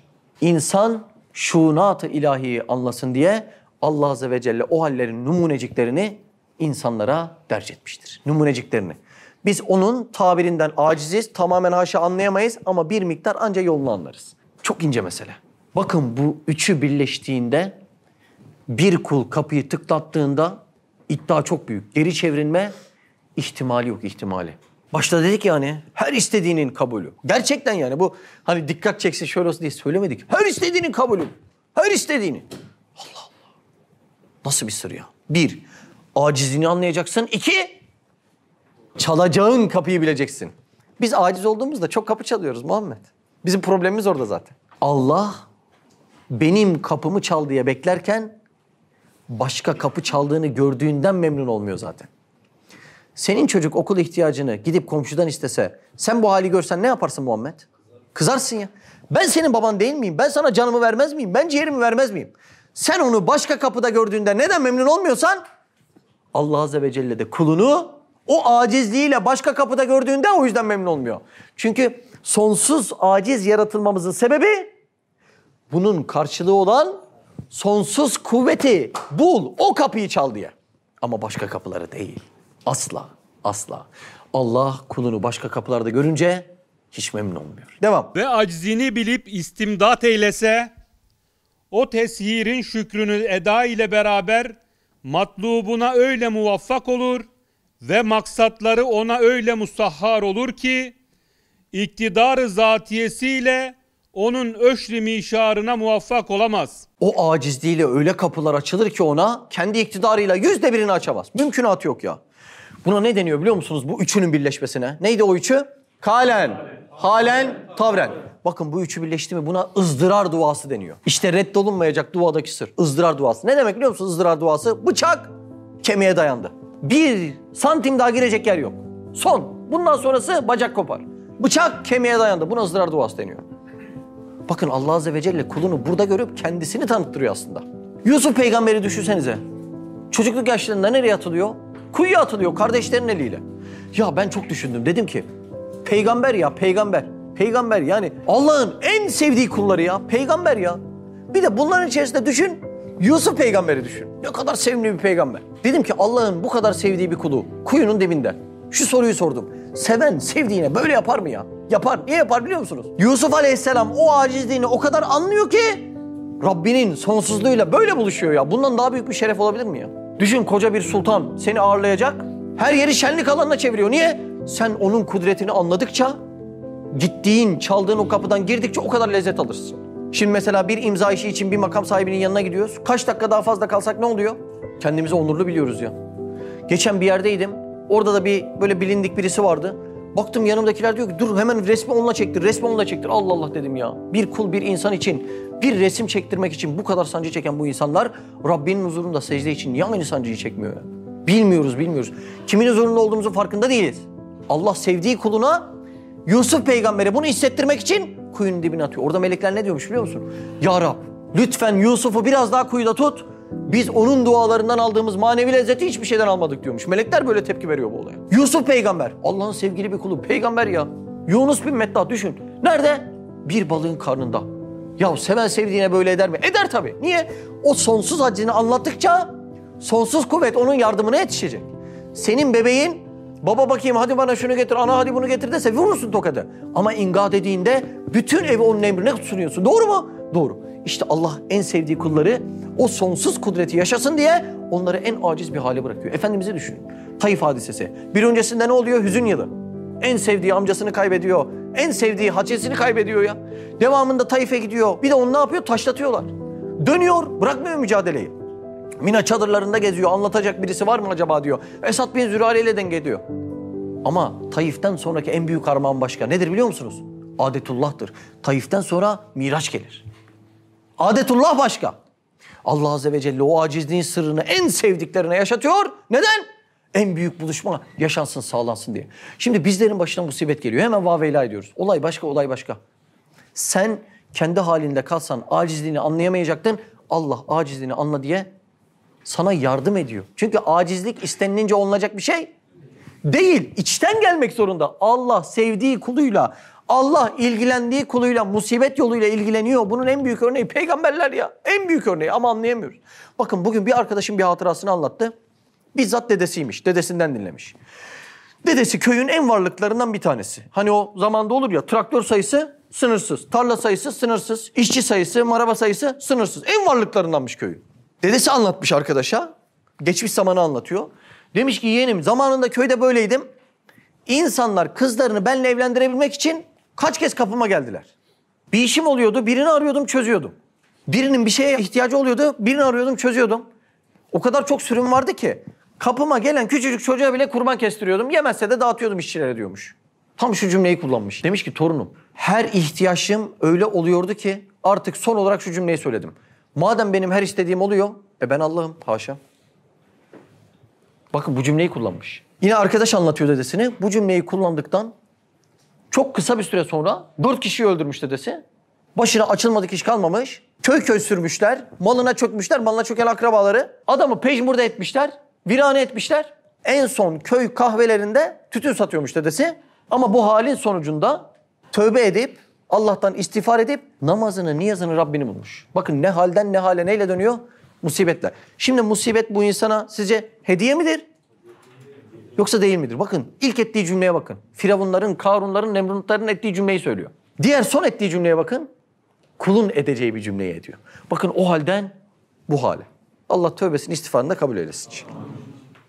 İnsan şunat-ı ilahiyi anlasın diye Allah Azze ve Celle o hallerin numuneciklerini insanlara derc etmiştir. Numuneciklerini. Biz onun tabirinden aciziz, tamamen haşa anlayamayız ama bir miktar anca yolunu anlarız. Çok ince mesele. Bakın bu üçü birleştiğinde bir kul kapıyı tıklattığında iddia çok büyük. Geri çevrilme ihtimali yok ihtimali. Başta dedik yani her istediğinin kabulü. Gerçekten yani bu hani dikkat çeksin şöyle olsun diye söylemedik. Her istediğinin kabulü. Her istediğini. Nasıl bir sır ya? Bir, acizini anlayacaksın. İki, çalacağın kapıyı bileceksin. Biz aciz olduğumuzda çok kapı çalıyoruz Muhammed. Bizim problemimiz orada zaten. Allah benim kapımı çal diye beklerken başka kapı çaldığını gördüğünden memnun olmuyor zaten. Senin çocuk okul ihtiyacını gidip komşudan istese sen bu hali görsen ne yaparsın Muhammed? Kızarsın ya. Ben senin baban değil miyim? Ben sana canımı vermez miyim? Ben ciğerimi vermez miyim? Sen onu başka kapıda gördüğünde neden memnun olmuyorsan Allah Azze ve Celle de kulunu O acizliğiyle başka kapıda gördüğünde o yüzden memnun olmuyor. Çünkü sonsuz aciz yaratılmamızın sebebi bunun karşılığı olan sonsuz kuvveti bul, o kapıyı çal diye. Ama başka kapıları değil. Asla, asla. Allah kulunu başka kapılarda görünce hiç memnun olmuyor. Devam. ve aczini bilip istimdat eylese, o teshirin şükrünü eda ile beraber matlubuna öyle muvaffak olur ve maksatları ona öyle musahhar olur ki, iktidarı zatiyesiyle onun öşri mişarına muvaffak olamaz. O acizliğiyle öyle kapılar açılır ki ona kendi iktidarıyla yüzde birini açamaz. Mümkünatı yok ya. Buna ne deniyor biliyor musunuz bu üçünün birleşmesine? Neydi o üçü? Kalen, halen, tavren. Bakın bu üçü birleşti mi buna ızdırar duası deniyor. İşte reddolunmayacak duadaki sır. ızdırar duası. Ne demek biliyor musunuz ızdırar duası? Bıçak kemiğe dayandı. Bir santim daha girecek yer yok. Son. Bundan sonrası bacak kopar. Bıçak kemiğe dayandı. Buna ızdırar duası deniyor. Bakın Allah Azze ve Celle kulunu burada görüp kendisini tanıttırıyor aslında. Yusuf peygamberi düşünsenize. Çocukluk yaşlarında nereye atılıyor? Kuyuya atılıyor kardeşlerin eliyle. Ya ben çok düşündüm. Dedim ki peygamber ya peygamber. Peygamber yani Allah'ın en sevdiği kulları ya. Peygamber ya. Bir de bunların içerisinde düşün. Yusuf peygamberi düşün. Ne kadar sevimli bir peygamber. Dedim ki Allah'ın bu kadar sevdiği bir kulu kuyunun dibinde. Şu soruyu sordum. Seven sevdiğine böyle yapar mı ya? Yapar. Niye yapar biliyor musunuz? Yusuf Aleyhisselam o acizliğini o kadar anlıyor ki Rabbinin sonsuzluğuyla böyle buluşuyor ya. Bundan daha büyük bir şeref olabilir mi ya? Düşün koca bir sultan seni ağırlayacak. Her yeri şenlik alanına çeviriyor. Niye? Sen onun kudretini anladıkça gittiğin, çaldığın o kapıdan girdikçe o kadar lezzet alırsın. Şimdi mesela bir imza işi için bir makam sahibinin yanına gidiyoruz. Kaç dakika daha fazla kalsak ne oluyor? Kendimizi onurlu biliyoruz ya. Geçen bir yerdeydim. Orada da bir böyle bilindik birisi vardı. Baktım yanımdakiler diyor ki dur hemen resmi onunla çektir, resmi onunla çektir. Allah Allah dedim ya. Bir kul bir insan için bir resim çektirmek için bu kadar sancı çeken bu insanlar Rabbinin huzurunda secde için niye aynı sancıyı çekmiyor? Bilmiyoruz, bilmiyoruz. Kimin huzurunda olduğumuzun farkında değiliz. Allah sevdiği kuluna Yusuf peygambere bunu hissettirmek için kuyunun dibine atıyor. Orada melekler ne diyormuş biliyor musun? Ya Rab lütfen Yusuf'u biraz daha kuyuda tut. Biz onun dualarından aldığımız manevi lezzeti hiçbir şeyden almadık diyormuş. Melekler böyle tepki veriyor bu olaya. Yusuf peygamber. Allah'ın sevgili bir kulu. Peygamber ya. Yunus bin Metta düşün. Nerede? Bir balığın karnında. Ya seven sevdiğine böyle eder mi? Eder tabii. Niye? O sonsuz haccini anlattıkça sonsuz kuvvet onun yardımına yetişecek. Senin bebeğin baba bakayım hadi bana şunu getir, ana hadi bunu getir dese vurursun tokadı. Ama inga dediğinde bütün evi onun emrine sunuyorsun. Doğru mu? Doğru. İşte Allah en sevdiği kulları o sonsuz kudreti yaşasın diye onları en aciz bir hale bırakıyor. Efendimiz'i düşünün. Taif hadisesi. Bir öncesinde ne oluyor? Hüzün yılı. En sevdiği amcasını kaybediyor. En sevdiği hacesini kaybediyor ya. Devamında Taif'e gidiyor. Bir de onu ne yapıyor? Taşlatıyorlar. Dönüyor, bırakmıyor mücadeleyi. Mina çadırlarında geziyor. Anlatacak birisi var mı acaba diyor. Esad bin Zürare ile denge ediyor. Ama Taif'ten sonraki en büyük armağan başka. Nedir biliyor musunuz? Adetullah'tır. Taif'ten sonra Miraç gelir. Adetullah başka. Allah Azze ve Celle o acizliğin sırrını en sevdiklerine yaşatıyor. Neden? En büyük buluşma yaşansın, sağlansın diye. Şimdi bizlerin başına musibet geliyor. Hemen vaveyla ediyoruz. Olay başka, olay başka. Sen kendi halinde kalsan acizliğini anlayamayacaktın. Allah acizliğini anla diye sana yardım ediyor. Çünkü acizlik istenilince olunacak bir şey değil. İçten gelmek zorunda. Allah sevdiği kuluyla, Allah ilgilendiği kuluyla, musibet yoluyla ilgileniyor. Bunun en büyük örneği peygamberler ya. En büyük örneği ama anlayamıyoruz. Bakın bugün bir arkadaşım bir hatırasını anlattı. Bizzat dedesiymiş. Dedesinden dinlemiş. Dedesi köyün en varlıklarından bir tanesi. Hani o zamanda olur ya traktör sayısı sınırsız, tarla sayısı sınırsız, işçi sayısı, maraba sayısı sınırsız. En varlıklarındanmış köyün. Dedesi anlatmış arkadaşa. Geçmiş zamanı anlatıyor. Demiş ki yeğenim zamanında köyde böyleydim. İnsanlar kızlarını benimle evlendirebilmek için kaç kez kapıma geldiler. Bir işim oluyordu, birini arıyordum, çözüyordum. Birinin bir şeye ihtiyacı oluyordu, birini arıyordum, çözüyordum. O kadar çok sürüm vardı ki kapıma gelen küçücük çocuğa bile kurban kestiriyordum. Yemezse de dağıtıyordum işçilere diyormuş. Tam şu cümleyi kullanmış. Demiş ki torunum her ihtiyaçım öyle oluyordu ki artık son olarak şu cümleyi söyledim. Madem benim her istediğim oluyor, e ben Allah'ım haşa. Bakın bu cümleyi kullanmış. Yine arkadaş anlatıyor dedesini. Bu cümleyi kullandıktan çok kısa bir süre sonra dört kişiyi öldürmüş dedesi. Başına açılmadık iş kalmamış. Köy köy sürmüşler. Malına çökmüşler. Malına çöken akrabaları. Adamı pejmurda etmişler. Virane etmişler. En son köy kahvelerinde tütün satıyormuş dedesi. Ama bu halin sonucunda tövbe edip Allah'tan istiğfar edip namazını, niyazını Rabbini bulmuş. Bakın ne halden ne hale neyle dönüyor? Musibetler. Şimdi musibet bu insana sizce hediye midir? Yoksa değil midir? Bakın ilk ettiği cümleye bakın. Firavunların, Karunların, Nemrutların ettiği cümleyi söylüyor. Diğer son ettiği cümleye bakın. Kulun edeceği bir cümleyi ediyor. Bakın o halden bu hale. Allah tövbesini istiğfarını da kabul eylesin.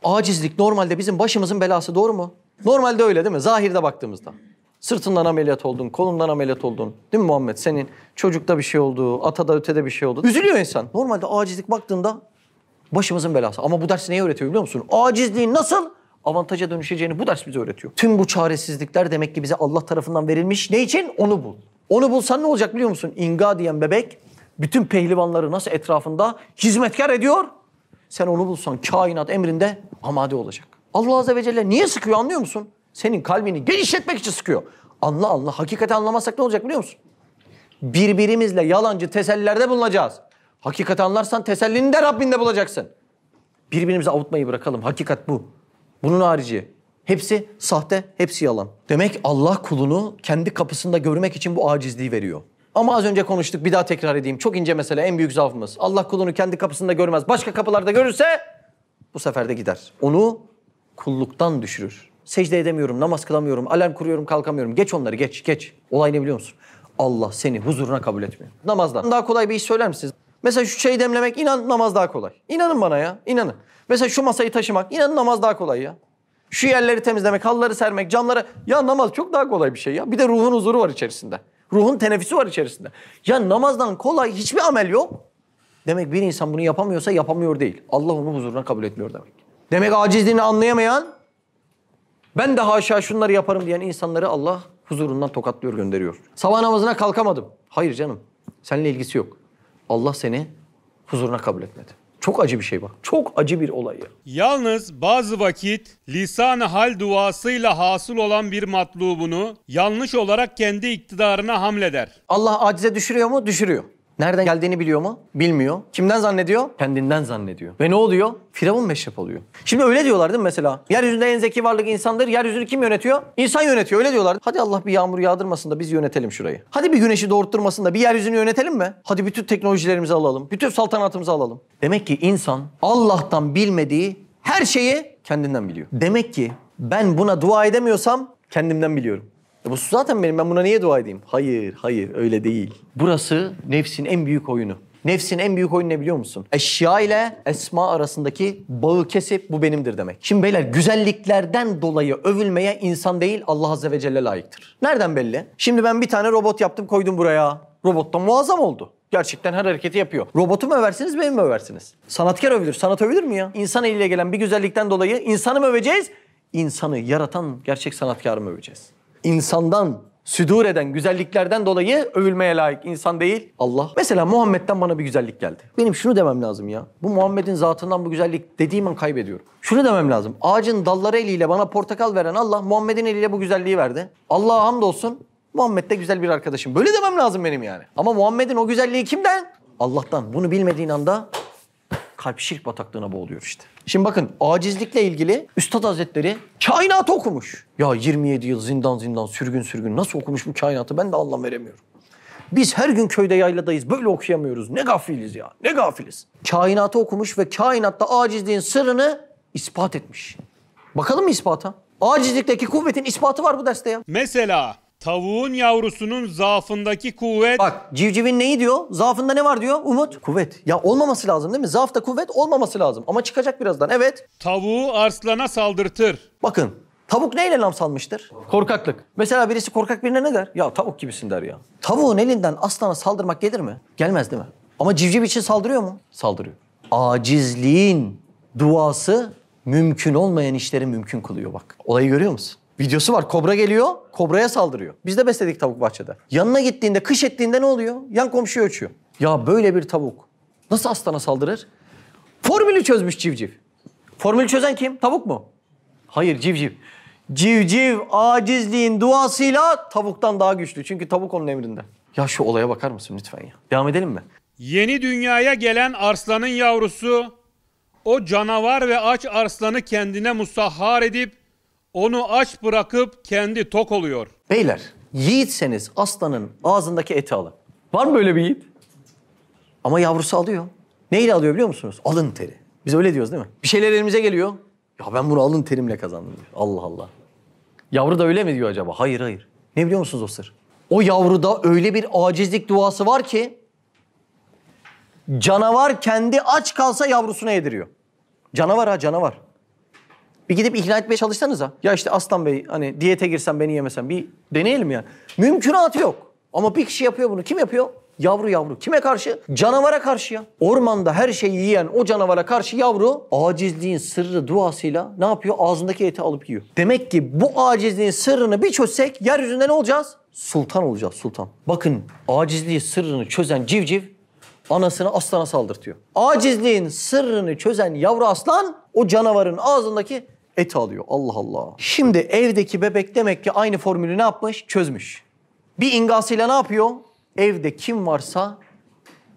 Acizlik normalde bizim başımızın belası doğru mu? Normalde öyle değil mi? Zahirde baktığımızda. Sırtından ameliyat oldun, kolundan ameliyat oldun. Değil mi Muhammed? Senin çocukta bir şey oldu, atada ötede bir şey oldu. Üzülüyor insan. Normalde acizlik baktığında başımızın belası. Ama bu ders neyi öğretiyor biliyor musun? Acizliğin nasıl avantaja dönüşeceğini bu ders bize öğretiyor. Tüm bu çaresizlikler demek ki bize Allah tarafından verilmiş. Ne için? Onu bul. Onu bulsan ne olacak biliyor musun? İnga diyen bebek bütün pehlivanları nasıl etrafında hizmetkar ediyor? Sen onu bulsan kainat emrinde amade olacak. Allah Azze ve Celle niye sıkıyor anlıyor musun? Senin kalbini genişletmek için sıkıyor. Anla anla. Hakikati anlamazsak ne olacak biliyor musun? Birbirimizle yalancı tesellilerde bulunacağız. Hakikati anlarsan tesellini de Rabbinde bulacaksın. Birbirimizi avutmayı bırakalım. Hakikat bu. Bunun harici. Hepsi sahte, hepsi yalan. Demek Allah kulunu kendi kapısında görmek için bu acizliği veriyor. Ama az önce konuştuk bir daha tekrar edeyim. Çok ince mesele en büyük zaafımız. Allah kulunu kendi kapısında görmez. Başka kapılarda görürse bu sefer de gider. Onu kulluktan düşürür. Secde edemiyorum, namaz kılamıyorum, alarm kuruyorum, kalkamıyorum. Geç onları geç, geç. Olay ne biliyor musun? Allah seni huzuruna kabul etmiyor. Namazdan. Daha kolay bir iş söyler misiniz? Mesela şu çayı demlemek inan namaz daha kolay. İnanın bana ya, inanın. Mesela şu masayı taşımak inanın namaz daha kolay ya. Şu yerleri temizlemek, halıları sermek, camları... Ya namaz çok daha kolay bir şey ya. Bir de ruhun huzuru var içerisinde. Ruhun teneffüsü var içerisinde. Ya namazdan kolay hiçbir amel yok. Demek bir insan bunu yapamıyorsa yapamıyor değil. Allah onu huzuruna kabul etmiyor demek. Demek acizliğini anlayamayan, ben de haşa şunları yaparım diyen insanları Allah huzurundan tokatlıyor, gönderiyor. Sabah namazına kalkamadım. Hayır canım, seninle ilgisi yok. Allah seni huzuruna kabul etmedi. Çok acı bir şey bak. Çok acı bir olay ya. Yalnız bazı vakit lisan-ı hal duasıyla hasıl olan bir matlubunu yanlış olarak kendi iktidarına hamleder. Allah acize düşürüyor mu? Düşürüyor. Nereden geldiğini biliyor mu? Bilmiyor. Kimden zannediyor? Kendinden zannediyor. Ve ne oluyor? Firavun meşrep oluyor. Şimdi öyle diyorlar değil mi mesela? Yeryüzünde en zeki varlık insandır. Yeryüzünü kim yönetiyor? İnsan yönetiyor. Öyle diyorlar. Hadi Allah bir yağmur yağdırmasın da biz yönetelim şurayı. Hadi bir güneşi doğurtturmasın da bir yeryüzünü yönetelim mi? Hadi bütün teknolojilerimizi alalım. Bütün saltanatımızı alalım. Demek ki insan Allah'tan bilmediği her şeyi kendinden biliyor. Demek ki ben buna dua edemiyorsam kendimden biliyorum. E bu zaten benim. Ben buna niye dua edeyim? Hayır, hayır öyle değil. Burası nefsin en büyük oyunu. Nefsin en büyük oyunu ne biliyor musun? Eşya ile esma arasındaki bağı kesip bu benimdir demek. Şimdi beyler güzelliklerden dolayı övülmeye insan değil Allah Azze ve Celle layıktır. Nereden belli? Şimdi ben bir tane robot yaptım koydum buraya. Robot da muazzam oldu. Gerçekten her hareketi yapıyor. Robotu mu översiniz, beni mi översiniz? Sanatkar övülür. Sanat övülür mü ya? İnsan eliyle gelen bir güzellikten dolayı insanı mı öveceğiz? İnsanı yaratan gerçek sanatkarı mı öveceğiz? İnsandan südur eden güzelliklerden dolayı övülmeye layık insan değil Allah. Mesela Muhammed'den bana bir güzellik geldi. Benim şunu demem lazım ya. Bu Muhammed'in zatından bu güzellik dediğim an kaybediyorum. Şunu demem lazım. Ağacın dalları eliyle bana portakal veren Allah Muhammed'in eliyle bu güzelliği verdi. Allah'a hamdolsun Muhammed de güzel bir arkadaşım. Böyle demem lazım benim yani. Ama Muhammed'in o güzelliği kimden? Allah'tan. Bunu bilmediğin anda kalp şirk bataklığına boğuluyor işte. Şimdi bakın acizlikle ilgili Üstad Hazretleri kainatı okumuş. Ya 27 yıl zindan zindan sürgün sürgün nasıl okumuş bu kainatı ben de anlam veremiyorum. Biz her gün köyde yayladayız böyle okuyamıyoruz. Ne gafiliz ya ne gafiliz. Kainatı okumuş ve kainatta acizliğin sırrını ispat etmiş. Bakalım mı ispata? Acizlikteki kuvvetin ispatı var bu derste ya. Mesela tavuğun yavrusunun zaafındaki kuvvet Bak civcivin neyi diyor? Zaafında ne var diyor? Umut. Kuvvet. Ya olmaması lazım değil mi? Zaafta kuvvet olmaması lazım. Ama çıkacak birazdan. Evet. tavuğu arslana saldırtır. Bakın tavuk neyle nam salmıştır? Korkaklık. Mesela birisi korkak birine ne der? Ya tavuk gibisin der ya. Tavuğun elinden aslana saldırmak gelir mi? Gelmez değil mi? Ama civciv için saldırıyor mu? Saldırıyor. Acizliğin duası mümkün olmayan işleri mümkün kılıyor bak. Olayı görüyor musun? Videosu var. Kobra geliyor, kobraya saldırıyor. Biz de besledik tavuk bahçede. Yanına gittiğinde, kış ettiğinde ne oluyor? Yan komşuyu ölçüyor. Ya böyle bir tavuk nasıl aslana saldırır? Formülü çözmüş civciv. Formülü çözen kim? Tavuk mu? Hayır civciv. Civciv acizliğin duasıyla tavuktan daha güçlü. Çünkü tavuk onun emrinde. Ya şu olaya bakar mısın lütfen ya? Devam edelim mi? Yeni dünyaya gelen arslanın yavrusu O canavar ve aç arslanı kendine musahhar edip onu aç bırakıp kendi tok oluyor. Beyler, yiğitseniz aslanın ağzındaki eti alın. Var mı böyle bir yiğit? Ama yavrusu alıyor. Neyle alıyor biliyor musunuz? Alın teri. Biz öyle diyoruz değil mi? Bir şeyler elimize geliyor. Ya ben bunu alın terimle kazandım diyor. Allah Allah. Yavru da öyle mi diyor acaba? Hayır hayır. Ne biliyor musunuz o sır? O yavruda öyle bir acizlik duası var ki canavar kendi aç kalsa yavrusuna yediriyor. Canavar ha canavar. Bir gidip ikna etmeye çalışsanız ha. Ya işte Aslan Bey hani diyete girsem beni yemesem bir deneyelim yani. Mümkünatı yok. Ama bir kişi yapıyor bunu. Kim yapıyor? Yavru yavru. Kime karşı? Canavara karşı ya. Ormanda her şeyi yiyen o canavara karşı yavru acizliğin sırrı duasıyla ne yapıyor? Ağzındaki eti alıp yiyor. Demek ki bu acizliğin sırrını bir çözsek yeryüzünde ne olacağız? Sultan olacağız sultan. Bakın acizliği sırrını çözen civciv anasını aslana saldırtıyor. Acizliğin sırrını çözen yavru aslan o canavarın ağzındaki eti alıyor. Allah Allah. Şimdi evdeki bebek demek ki aynı formülü ne yapmış? Çözmüş. Bir ingasıyla ne yapıyor? Evde kim varsa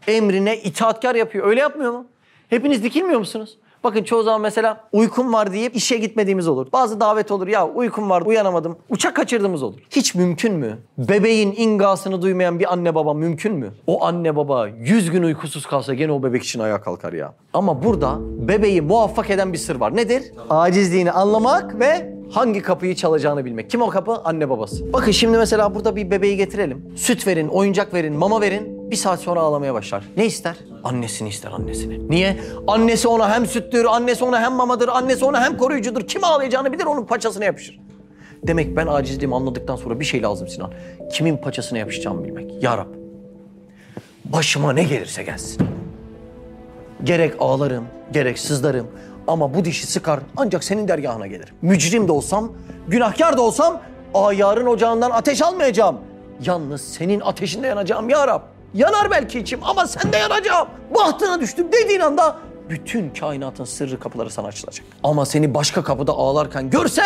emrine itaatkar yapıyor. Öyle yapmıyor mu? Hepiniz dikilmiyor musunuz? Bakın çoğu zaman mesela uykum var deyip işe gitmediğimiz olur. Bazı davet olur ya uykum var uyanamadım. Uçak kaçırdığımız olur. Hiç mümkün mü? Bebeğin ingasını duymayan bir anne baba mümkün mü? O anne baba 100 gün uykusuz kalsa gene o bebek için ayağa kalkar ya. Ama burada bebeği muvaffak eden bir sır var. Nedir? Acizliğini anlamak ve hangi kapıyı çalacağını bilmek. Kim o kapı? Anne babası. Bakın şimdi mesela burada bir bebeği getirelim. Süt verin, oyuncak verin, mama verin. Bir saat sonra ağlamaya başlar. Ne ister? Annesini ister annesini. Niye? Annesi ona hem süttür, annesi ona hem mamadır, annesi ona hem koruyucudur. Kim ağlayacağını bilir onun paçasına yapışır. Demek ben acizliğimi anladıktan sonra bir şey lazım Sinan. Kimin paçasına yapışacağımı bilmek. Ya Rab. Başıma ne gelirse gelsin. Gerek ağlarım, gerek sızlarım. Ama bu dişi sıkar ancak senin dergahına gelirim. Mücrim de olsam, günahkar da olsam ayarın ocağından ateş almayacağım. Yalnız senin ateşinde yanacağım ya Rab. Yanar belki içim ama sende yanacağım. Bahtına düştüm dediğin anda bütün kainatın sırrı kapıları sana açılacak. Ama seni başka kapıda ağlarken görse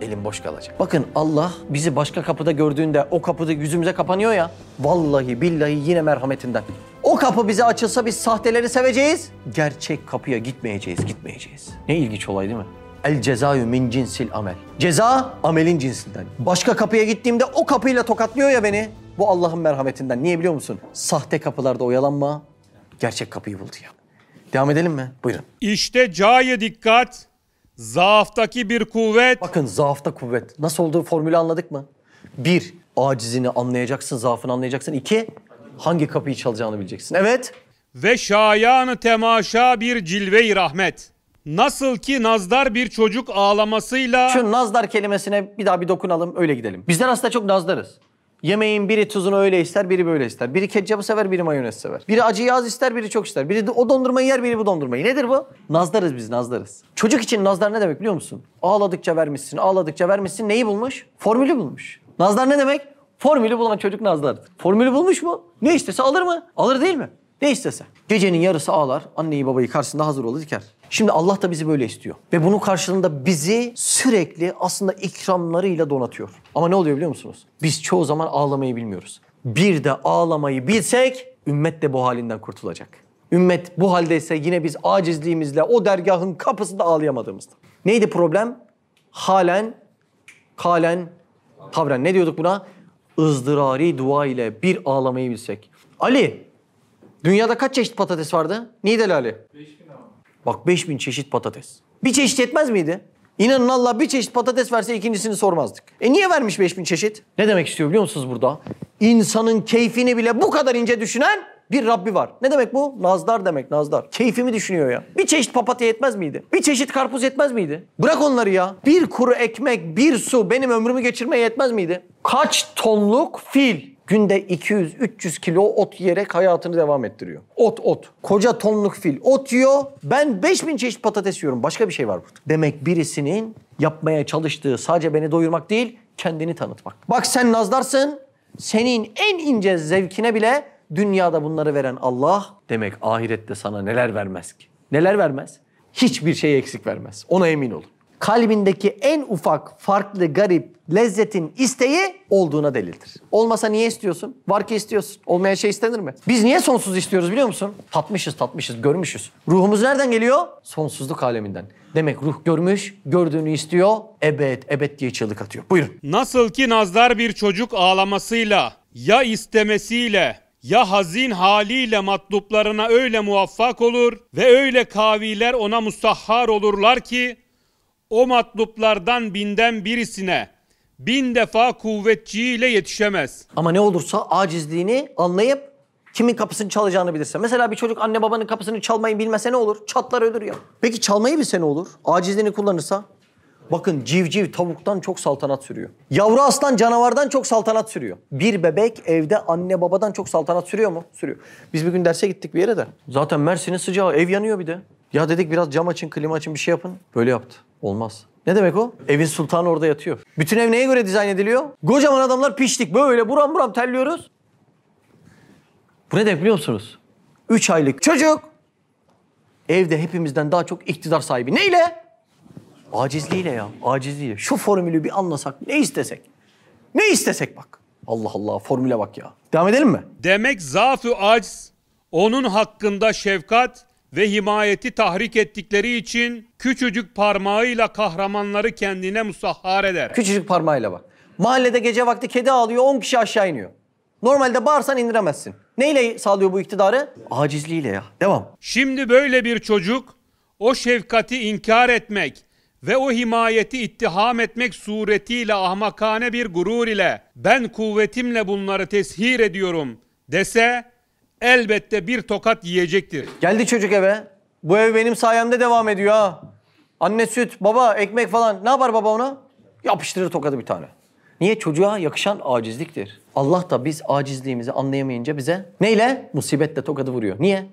elim boş kalacak. Bakın Allah bizi başka kapıda gördüğünde o kapıda yüzümüze kapanıyor ya. Vallahi billahi yine merhametinden. O kapı bize açılsa biz sahteleri seveceğiz. Gerçek kapıya gitmeyeceğiz, gitmeyeceğiz. Ne ilginç olay değil mi? El cezayü min cinsil amel. Ceza amelin cinsinden. Başka kapıya gittiğimde o kapıyla tokatlıyor ya beni. Bu Allah'ın merhametinden. Niye biliyor musun? Sahte kapılarda oyalanma. Gerçek kapıyı buldu ya. Devam edelim mi? Buyurun. İşte cayı dikkat, zaaftaki bir kuvvet, Bakın zaafta kuvvet. Nasıl olduğu formülü anladık mı? Bir, acizini anlayacaksın, zaafını anlayacaksın. İki, hangi kapıyı çalacağını bileceksin. Evet. ve şayanı temaşa bir cilve-i rahmet. Nasıl ki nazdar bir çocuk ağlamasıyla Şu nazdar kelimesine bir daha bir dokunalım, öyle gidelim. Bizler aslında çok nazdarız. Yemeğin biri tuzunu öyle ister, biri böyle ister. Biri ketçapı sever, biri mayonez sever. Biri acıyı az ister, biri çok ister. Biri de o dondurmayı yer, biri bu dondurmayı. Nedir bu? Nazdarız biz, nazdarız. Çocuk için nazdar ne demek biliyor musun? Ağladıkça vermişsin, ağladıkça vermişsin. Neyi bulmuş? Formülü bulmuş. Nazdar ne demek? Formülü bulan çocuk nazdardır. Formülü bulmuş mu? Ne istese alır mı? Alır değil mi? Ne istese. Gecenin yarısı ağlar, anneyi babayı karşısında hazır olur diker. Şimdi Allah da bizi böyle istiyor. Ve bunun karşılığında bizi sürekli aslında ikramlarıyla donatıyor. Ama ne oluyor biliyor musunuz? Biz çoğu zaman ağlamayı bilmiyoruz. Bir de ağlamayı bilsek ümmet de bu halinden kurtulacak. Ümmet bu haldeyse yine biz acizliğimizle o dergahın kapısında ağlayamadığımızda. Neydi problem? Halen, kalen, tavren. Ne diyorduk buna? Izdırari dua ile bir ağlamayı bilsek. Ali, dünyada kaç çeşit patates vardı? Nidel Ali? 5000 Bak 5000 çeşit patates. Bir çeşit yetmez miydi? İnanın Allah bir çeşit patates verse ikincisini sormazdık. E niye vermiş 5000 çeşit? Ne demek istiyor biliyor musunuz burada? İnsanın keyfini bile bu kadar ince düşünen bir Rabbi var. Ne demek bu? Nazdar demek, nazdar. Keyfimi düşünüyor ya. Bir çeşit papatya yetmez miydi? Bir çeşit karpuz yetmez miydi? Bırak onları ya. Bir kuru ekmek, bir su benim ömrümü geçirmeye yetmez miydi? Kaç tonluk fil günde 200-300 kilo ot yiyerek hayatını devam ettiriyor. Ot, ot. Koca tonluk fil ot yiyor. Ben 5000 çeşit patates yiyorum. Başka bir şey var burada. Demek birisinin yapmaya çalıştığı sadece beni doyurmak değil, kendini tanıtmak. Bak sen nazdarsın, senin en ince zevkine bile dünyada bunları veren Allah demek ahirette sana neler vermez ki? Neler vermez? Hiçbir şey eksik vermez. Ona emin olun. kalbindeki en ufak, farklı, garip, lezzetin isteği olduğuna delildir. Olmasa niye istiyorsun? Var ki istiyorsun. Olmayan şey istenir mi? Biz niye sonsuz istiyoruz biliyor musun? Tatmışız, tatmışız, görmüşüz. Ruhumuz nereden geliyor? Sonsuzluk aleminden. Demek ruh görmüş, gördüğünü istiyor, ebed, ebed diye çığlık atıyor. Buyurun. Nasıl ki nazlar bir çocuk ağlamasıyla, ya istemesiyle, ya hazin haliyle matluplarına öyle muvaffak olur ve öyle kaviler ona musahhar olurlar ki, o matluplardan binden birisine bin defa kuvvetçiyle yetişemez. Ama ne olursa acizliğini anlayıp kimin kapısını çalacağını bilirse. Mesela bir çocuk anne babanın kapısını çalmayı bilmese ne olur? Çatlar ölür ya. Peki çalmayı bilse ne olur? Acizliğini kullanırsa? Bakın civciv tavuktan çok saltanat sürüyor. Yavru aslan canavardan çok saltanat sürüyor. Bir bebek evde anne babadan çok saltanat sürüyor mu? Sürüyor. Biz bir gün derse gittik bir yere de. Zaten Mersin'in sıcağı ev yanıyor bir de. Ya dedik biraz cam açın, klima açın bir şey yapın. Böyle yaptı. Olmaz. Ne demek o? Evin sultanı orada yatıyor. Bütün ev neye göre dizayn ediliyor? Kocaman adamlar piştik böyle buram buram terliyoruz. Bu ne demek biliyor musunuz? Üç aylık çocuk evde hepimizden daha çok iktidar sahibi. Neyle? Acizliğiyle ya, acizliğiyle. Şu formülü bir anlasak, ne istesek? Ne istesek bak. Allah Allah, formüle bak ya. Devam edelim mi? Demek zaaf-ı acz, onun hakkında şefkat ve himayeti tahrik ettikleri için küçücük parmağıyla kahramanları kendine musahhar eder. Küçücük parmağıyla bak. Mahallede gece vakti kedi ağlıyor, 10 kişi aşağı iniyor. Normalde bağırsan indiremezsin. Neyle sağlıyor bu iktidarı? Acizliğiyle ya. Devam. Şimdi böyle bir çocuk o şefkati inkar etmek ve o himayeti ittiham etmek suretiyle ahmakane bir gurur ile ben kuvvetimle bunları teshir ediyorum dese elbette bir tokat yiyecektir. Geldi çocuk eve. Bu ev benim sayemde devam ediyor ha. Anne süt, baba ekmek falan. Ne yapar baba ona? Yapıştırır tokadı bir tane. Niye? Çocuğa yakışan acizliktir. Allah da biz acizliğimizi anlayamayınca bize neyle? Musibetle tokadı vuruyor. Niye?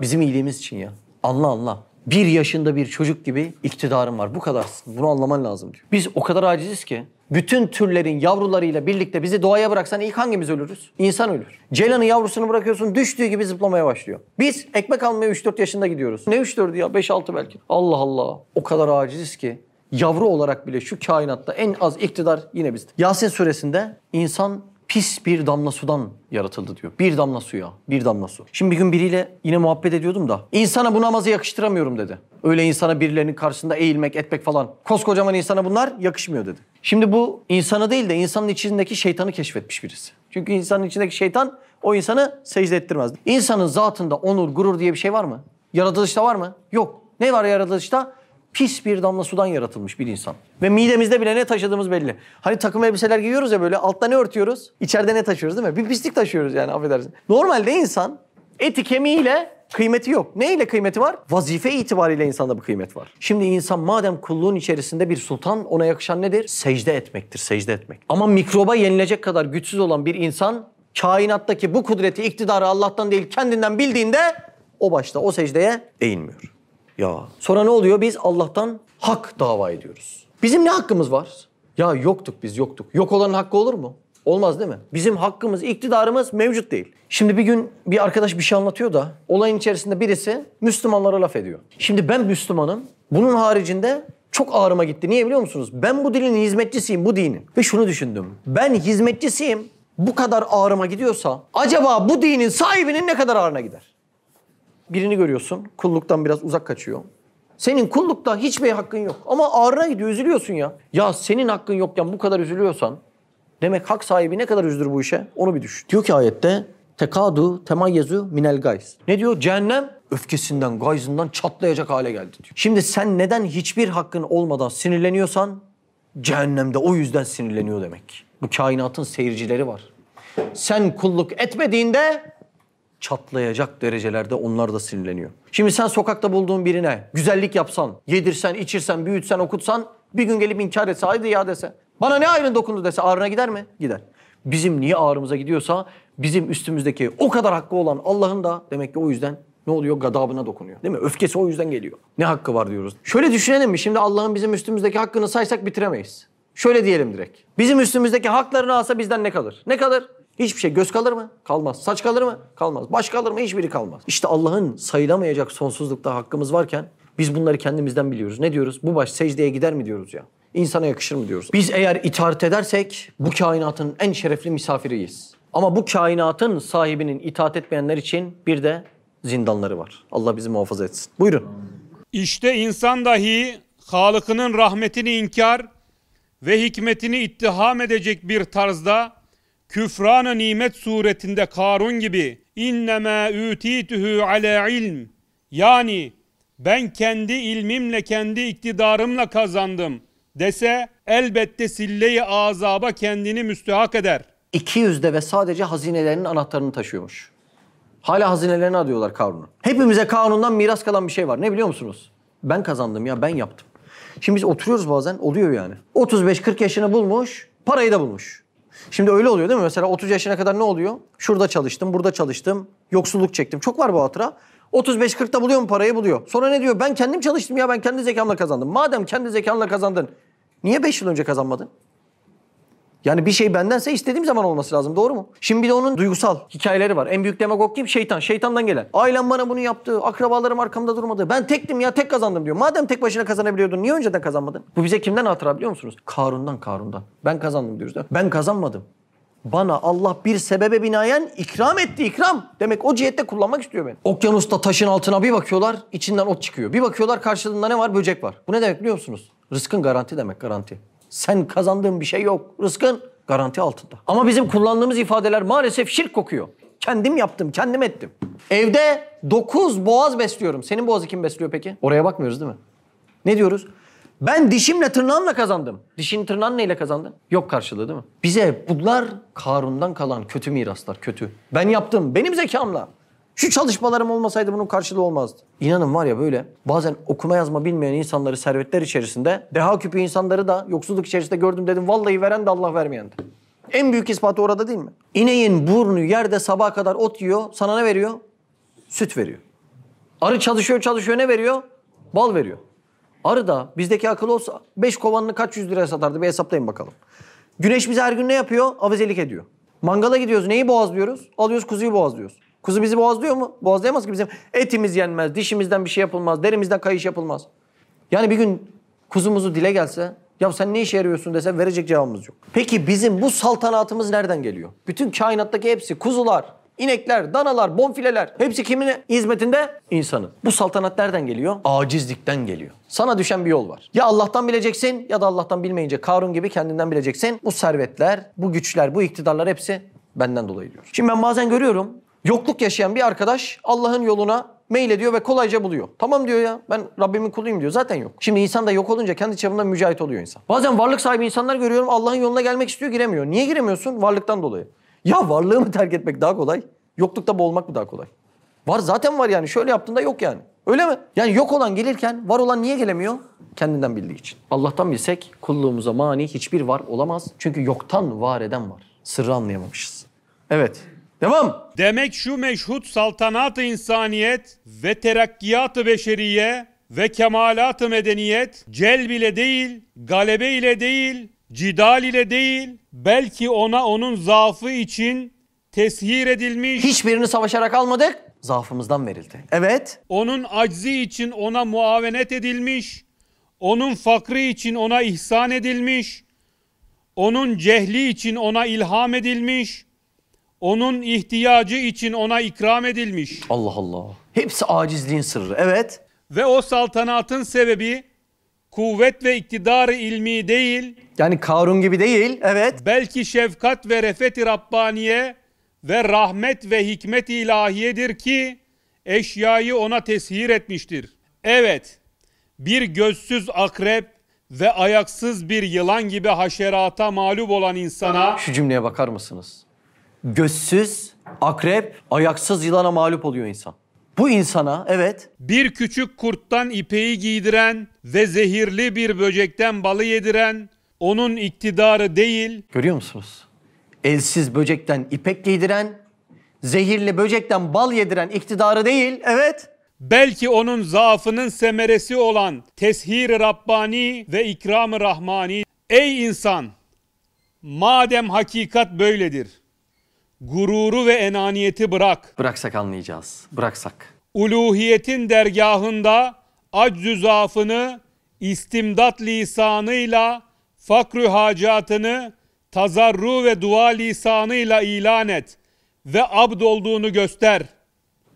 Bizim iyiliğimiz için ya. Anla anla. Bir yaşında bir çocuk gibi iktidarın var. Bu kadarsın. Bunu anlaman lazım diyor. Biz o kadar aciziz ki bütün türlerin yavrularıyla birlikte bizi doğaya bıraksan ilk hangimiz ölürüz? İnsan ölür. Ceylanın yavrusunu bırakıyorsun düştüğü gibi zıplamaya başlıyor. Biz ekmek almaya 3-4 yaşında gidiyoruz. Ne 3-4'ü ya 5-6 belki. Allah Allah. O kadar aciziz ki yavru olarak bile şu kainatta en az iktidar yine bizde. Yasin suresinde insan pis bir damla sudan yaratıldı diyor. Bir damla suya, bir damla su. Şimdi bir gün biriyle yine muhabbet ediyordum da insana bu namazı yakıştıramıyorum dedi. Öyle insana birilerinin karşısında eğilmek, etmek falan. Koskocaman insana bunlar yakışmıyor dedi. Şimdi bu insanı değil de insanın içindeki şeytanı keşfetmiş birisi. Çünkü insanın içindeki şeytan o insanı secde ettirmez. İnsanın zatında onur, gurur diye bir şey var mı? Yaratılışta var mı? Yok. Ne var yaratılışta? Pis bir damla sudan yaratılmış bir insan. Ve midemizde bile ne taşıdığımız belli. Hani takım elbiseler giyiyoruz ya böyle altta ne örtüyoruz? İçeride ne taşıyoruz değil mi? Bir pislik taşıyoruz yani affedersin. Normalde insan eti kemiğiyle kıymeti yok. Ne ile kıymeti var? Vazife itibariyle insanda bir kıymet var. Şimdi insan madem kulluğun içerisinde bir sultan ona yakışan nedir? Secde etmektir, secde etmek. Ama mikroba yenilecek kadar güçsüz olan bir insan kainattaki bu kudreti, iktidarı Allah'tan değil kendinden bildiğinde o başta o secdeye eğilmiyor. Ya sonra ne oluyor? Biz Allah'tan hak dava ediyoruz. Bizim ne hakkımız var? Ya yoktuk biz yoktuk. Yok olanın hakkı olur mu? Olmaz değil mi? Bizim hakkımız, iktidarımız mevcut değil. Şimdi bir gün bir arkadaş bir şey anlatıyor da olayın içerisinde birisi Müslümanlara laf ediyor. Şimdi ben Müslümanım. Bunun haricinde çok ağrıma gitti. Niye biliyor musunuz? Ben bu dinin hizmetçisiyim, bu dinin. Ve şunu düşündüm. Ben hizmetçisiyim. Bu kadar ağrıma gidiyorsa acaba bu dinin sahibinin ne kadar ağrına gider? Birini görüyorsun. Kulluktan biraz uzak kaçıyor. Senin kullukta hiçbir hakkın yok. Ama ağrına gidiyor, üzülüyorsun ya. Ya senin hakkın yokken bu kadar üzülüyorsan demek hak sahibi ne kadar üzülür bu işe? Onu bir düşün. Diyor ki ayette tekadu temayyezu minel gayz. Ne diyor? Cehennem öfkesinden, gayzından çatlayacak hale geldi diyor. Şimdi sen neden hiçbir hakkın olmadan sinirleniyorsan cehennemde o yüzden sinirleniyor demek. Bu kainatın seyircileri var. Sen kulluk etmediğinde çatlayacak derecelerde onlar da sinirleniyor. Şimdi sen sokakta bulduğun birine güzellik yapsan, yedirsen, içirsen, büyütsen, okutsan bir gün gelip inkar etse, haydi ya dese. Bana ne ayrın dokundu dese ağrına gider mi? Gider. Bizim niye ağrımıza gidiyorsa bizim üstümüzdeki o kadar hakkı olan Allah'ın da demek ki o yüzden ne oluyor? Gadabına dokunuyor. Değil mi? Öfkesi o yüzden geliyor. Ne hakkı var diyoruz. Şöyle düşünelim mi? Şimdi Allah'ın bizim üstümüzdeki hakkını saysak bitiremeyiz. Şöyle diyelim direkt. Bizim üstümüzdeki haklarını alsa bizden ne kalır? Ne kalır? Hiçbir şey. Göz kalır mı? Kalmaz. Saç kalır mı? Kalmaz. Baş kalır mı? Hiçbiri kalmaz. İşte Allah'ın sayılamayacak sonsuzlukta hakkımız varken Biz bunları kendimizden biliyoruz. Ne diyoruz? Bu baş secdeye gider mi diyoruz ya? İnsana yakışır mı diyoruz? Biz eğer itaat edersek bu kainatın en şerefli misafiriyiz. Ama bu kainatın sahibinin itaat etmeyenler için bir de zindanları var. Allah bizi muhafaza etsin. Buyurun. İşte insan dahi Halık'ının rahmetini inkar ve hikmetini ittiham edecek bir tarzda küfran-ı nimet suretinde Karun gibi innema ütitühü ala ilm yani ben kendi ilmimle kendi iktidarımla kazandım dese elbette sille-i azaba kendini müstehak eder. 200'de ve sadece hazinelerinin anahtarını taşıyormuş. Hala hazinelerini arıyorlar Karun'un. Hepimize Karun'dan miras kalan bir şey var. Ne biliyor musunuz? Ben kazandım ya ben yaptım. Şimdi biz oturuyoruz bazen oluyor yani. 35-40 yaşını bulmuş, parayı da bulmuş. Şimdi öyle oluyor değil mi? Mesela 30 yaşına kadar ne oluyor? Şurada çalıştım, burada çalıştım, yoksulluk çektim. Çok var bu hatıra. 35-40'ta buluyor mu parayı buluyor. Sonra ne diyor? Ben kendim çalıştım ya ben kendi zekamla kazandım. Madem kendi zekanla kazandın niye 5 yıl önce kazanmadın? Yani bir şey bendense istediğim zaman olması lazım doğru mu? Şimdi bir de onun duygusal hikayeleri var. En büyük demagog kim? Şeytan. Şeytandan gelen. Ailem bana bunu yaptı. Akrabalarım arkamda durmadı. Ben tektim ya tek kazandım diyor. Madem tek başına kazanabiliyordun niye önceden kazanmadın? Bu bize kimden hatıra musunuz? Karun'dan Karun'dan. Ben kazandım diyoruz değil mi? Ben kazanmadım. Bana Allah bir sebebe binaen ikram etti ikram. Demek o cihette kullanmak istiyor beni. Okyanusta taşın altına bir bakıyorlar içinden ot çıkıyor. Bir bakıyorlar karşılığında ne var? Böcek var. Bu ne demek biliyor musunuz? Rızkın garanti demek garanti. Sen kazandığın bir şey yok. Rızkın garanti altında. Ama bizim kullandığımız ifadeler maalesef şirk kokuyor. Kendim yaptım, kendim ettim. Evde 9 boğaz besliyorum. Senin boğazı kim besliyor peki? Oraya bakmıyoruz değil mi? Ne diyoruz? Ben dişimle tırnağımla kazandım. Dişin tırnağın neyle kazandın? Yok karşılığı değil mi? Bize bunlar Karun'dan kalan kötü miraslar, kötü. Ben yaptım, benim zekamla. Şu çalışmalarım olmasaydı bunun karşılığı olmazdı. İnanın var ya böyle bazen okuma yazma bilmeyen insanları servetler içerisinde, deha küpü insanları da yoksulluk içerisinde gördüm dedim. Vallahi veren de Allah vermeyen de. En büyük ispatı orada değil mi? İneğin burnu yerde sabaha kadar ot yiyor. Sana ne veriyor? Süt veriyor. Arı çalışıyor çalışıyor ne veriyor? Bal veriyor. Arı da bizdeki akıl olsa 5 kovanını kaç yüz liraya satardı bir hesaplayın bakalım. Güneş bize her gün ne yapıyor? Avezelik ediyor. Mangala gidiyoruz neyi boğazlıyoruz? Alıyoruz kuzuyu boğazlıyoruz. Kuzu bizi boğazlıyor mu? Boğazlayamaz ki bizim etimiz yenmez, dişimizden bir şey yapılmaz, derimizden kayış yapılmaz. Yani bir gün kuzumuzu dile gelse ya sen ne işe yarıyorsun dese verecek cevabımız yok. Peki bizim bu saltanatımız nereden geliyor? Bütün kainattaki hepsi kuzular, inekler, danalar, bonfileler hepsi kimin hizmetinde? İnsanın. Bu saltanat nereden geliyor? Acizlikten geliyor. Sana düşen bir yol var. Ya Allah'tan bileceksin ya da Allah'tan bilmeyince Karun gibi kendinden bileceksin. Bu servetler, bu güçler, bu iktidarlar hepsi benden dolayı diyor. Şimdi ben bazen görüyorum yokluk yaşayan bir arkadaş Allah'ın yoluna mail ediyor ve kolayca buluyor. Tamam diyor ya ben Rabbimin kuluyum diyor. Zaten yok. Şimdi insan da yok olunca kendi çapında mücahit oluyor insan. Bazen varlık sahibi insanlar görüyorum Allah'ın yoluna gelmek istiyor giremiyor. Niye giremiyorsun? Varlıktan dolayı. Ya varlığı mı terk etmek daha kolay? Yoklukta boğulmak mı daha kolay? Var zaten var yani. Şöyle yaptığında yok yani. Öyle mi? Yani yok olan gelirken var olan niye gelemiyor? Kendinden bildiği için. Allah'tan bilsek kulluğumuza mani hiçbir var olamaz. Çünkü yoktan var eden var. Sırrı anlayamamışız. Evet. Devam. Demek şu meşhut saltanat-ı insaniyet ve terakkiyat-ı beşeriye ve kemalat-ı medeniyet celb ile değil, galebe ile değil, cidal ile değil, belki ona onun zaafı için teshir edilmiş, Hiçbirini savaşarak almadık. Zaafımızdan verildi. Evet. onun aczi için ona muavenet edilmiş, onun fakrı için ona ihsan edilmiş, onun cehli için ona ilham edilmiş, onun ihtiyacı için ona ikram edilmiş. Allah Allah. Hepsi acizliğin sırrı. Evet. Ve o saltanatın sebebi kuvvet ve iktidarı ilmi değil, Yani Karun gibi değil. Evet. belki şefkat ve refet-i Rabbaniye ve rahmet ve hikmet ilahiyedir ki eşyayı ona teshir etmiştir. Evet, bir gözsüz akrep ve ayaksız bir yılan gibi haşerata mağlup olan insana Şu cümleye bakar mısınız? Gözsüz, akrep, ayaksız yılana mağlup oluyor insan. Bu insana evet bir küçük kurttan ipeği giydiren ve zehirli bir böcekten balı yediren onun iktidarı değil, görüyor musunuz? Elsiz böcekten ipek giydiren, zehirli böcekten bal yediren iktidarı değil. Evet. belki onun zaafının semeresi olan teshir-i Rabbani ve ikram-ı Rahmani. Ey insan! Madem hakikat böyledir, gururu ve enaniyeti bırak. Bıraksak anlayacağız. Bıraksak. Uluhiyetin dergahında aczü zaafını istimdat lisanıyla fakrü hacatını tazarru ve dua lisanıyla ilan et ve abd olduğunu göster.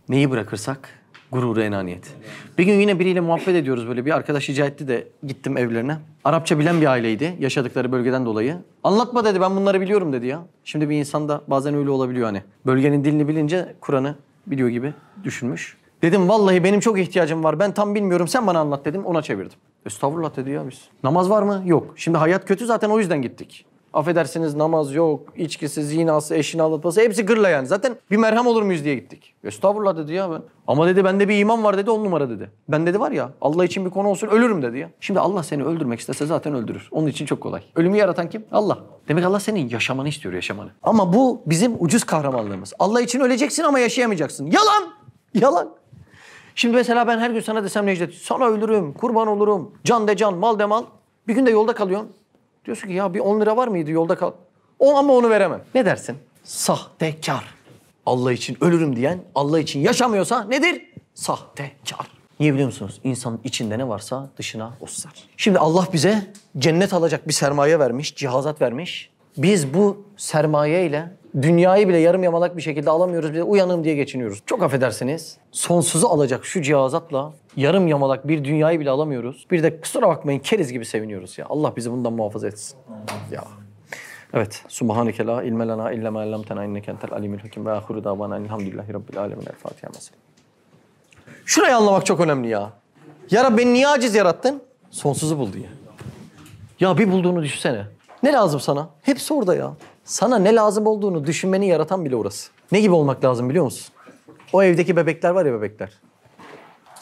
Neyi bırakırsak? Gururu enaniyet. Bir gün yine biriyle muhabbet ediyoruz böyle. Bir arkadaş rica etti de gittim evlerine. Arapça bilen bir aileydi yaşadıkları bölgeden dolayı. Anlatma dedi ben bunları biliyorum dedi ya. Şimdi bir insan da bazen öyle olabiliyor hani. Bölgenin dilini bilince Kur'an'ı biliyor gibi düşünmüş. Dedim vallahi benim çok ihtiyacım var. Ben tam bilmiyorum sen bana anlat dedim ona çevirdim. Estağfurullah dedi ya biz. Namaz var mı? Yok. Şimdi hayat kötü zaten o yüzden gittik. Affedersiniz namaz yok, içkisi, zinası, eşini aldatması hepsi gırla yani. Zaten bir merhem olur muyuz diye gittik. Estağfurullah dedi ya ben. Ama dedi bende bir iman var dedi on numara dedi. Ben dedi var ya Allah için bir konu olsun ölürüm dedi ya. Şimdi Allah seni öldürmek istese zaten öldürür. Onun için çok kolay. Ölümü yaratan kim? Allah. Demek Allah senin yaşamanı istiyor yaşamanı. Ama bu bizim ucuz kahramanlığımız. Allah için öleceksin ama yaşayamayacaksın. Yalan! Yalan! Şimdi mesela ben her gün sana desem Necdet, sana ölürüm, kurban olurum, can de can, mal de mal. Bir gün de yolda kalıyorsun. Diyorsun ki ya bir 10 lira var mıydı yolda kal. O ama onu veremem. Ne dersin? Sahtekar. Allah için ölürüm diyen, Allah için yaşamıyorsa nedir? Sahtekar. Niye biliyor musunuz? İnsanın içinde ne varsa dışına o sar. Şimdi Allah bize cennet alacak bir sermaye vermiş, cihazat vermiş. Biz bu sermaye ile dünyayı bile yarım yamalak bir şekilde alamıyoruz. Bir de uyanım diye geçiniyoruz. Çok affedersiniz. Sonsuzu alacak şu cihazatla yarım yamalak bir dünyayı bile alamıyoruz. Bir de kusura bakmayın keriz gibi seviniyoruz ya. Allah bizi bundan muhafaza etsin. Ya. Evet. Subhaneke la ilme lena illa ma allamtena inneke entel alimul hakim ve ahiru davana elhamdülillahi rabbil alemin. El Fatiha mesela. Şurayı anlamak çok önemli ya. Ya Rabbi niye aciz yarattın? Sonsuzu bul diye. Ya bir bulduğunu düşünsene. Ne lazım sana? Hepsi orada ya. Sana ne lazım olduğunu düşünmeni yaratan bile orası. Ne gibi olmak lazım biliyor musun? O evdeki bebekler var ya bebekler.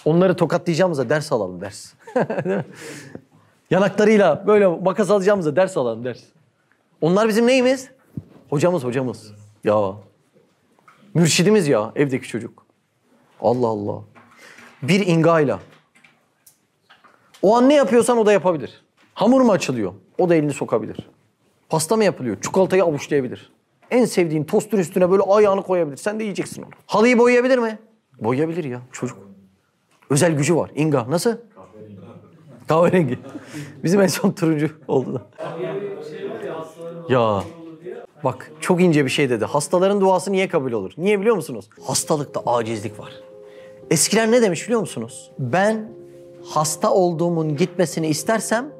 Onları tokatlayacağımıza ders alalım ders. Yanaklarıyla böyle makas alacağımıza ders alalım ders. Onlar bizim neyimiz? Hocamız hocamız. Ya. Mürşidimiz ya evdeki çocuk. Allah Allah. Bir ingayla. O an ne yapıyorsan o da yapabilir. Hamur mu açılıyor? O da elini sokabilir. Pasta mı yapılıyor? Çikolatayı avuçlayabilir. En sevdiğin tostun üstüne böyle ayağını koyabilir. Sen de yiyeceksin onu. Halıyı boyayabilir mi? Boyayabilir ya çocuk. Özel gücü var. İnga. Nasıl? Kahverengi. Bizim en son turuncu oldu da. Ya bak çok ince bir şey dedi. Hastaların duası niye kabul olur? Niye biliyor musunuz? Hastalıkta acizlik var. Eskiler ne demiş biliyor musunuz? Ben hasta olduğumun gitmesini istersem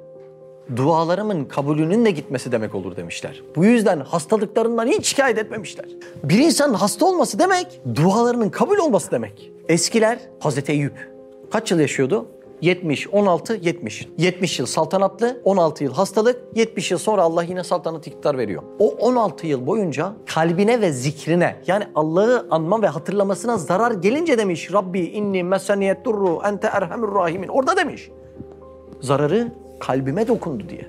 dualarımın kabulünün de gitmesi demek olur demişler. Bu yüzden hastalıklarından hiç şikayet etmemişler. Bir insanın hasta olması demek dualarının kabul olması demek. Eskiler Hazreti Eyüp kaç yıl yaşıyordu? 70, 16, 70. 70 yıl saltanatlı, 16 yıl hastalık, 70 yıl sonra Allah yine saltanat iktidar veriyor. O 16 yıl boyunca kalbine ve zikrine yani Allah'ı anma ve hatırlamasına zarar gelince demiş Rabbi inni meseniyet durru ente erhamur rahimin. Orada demiş. Zararı kalbime dokundu diye.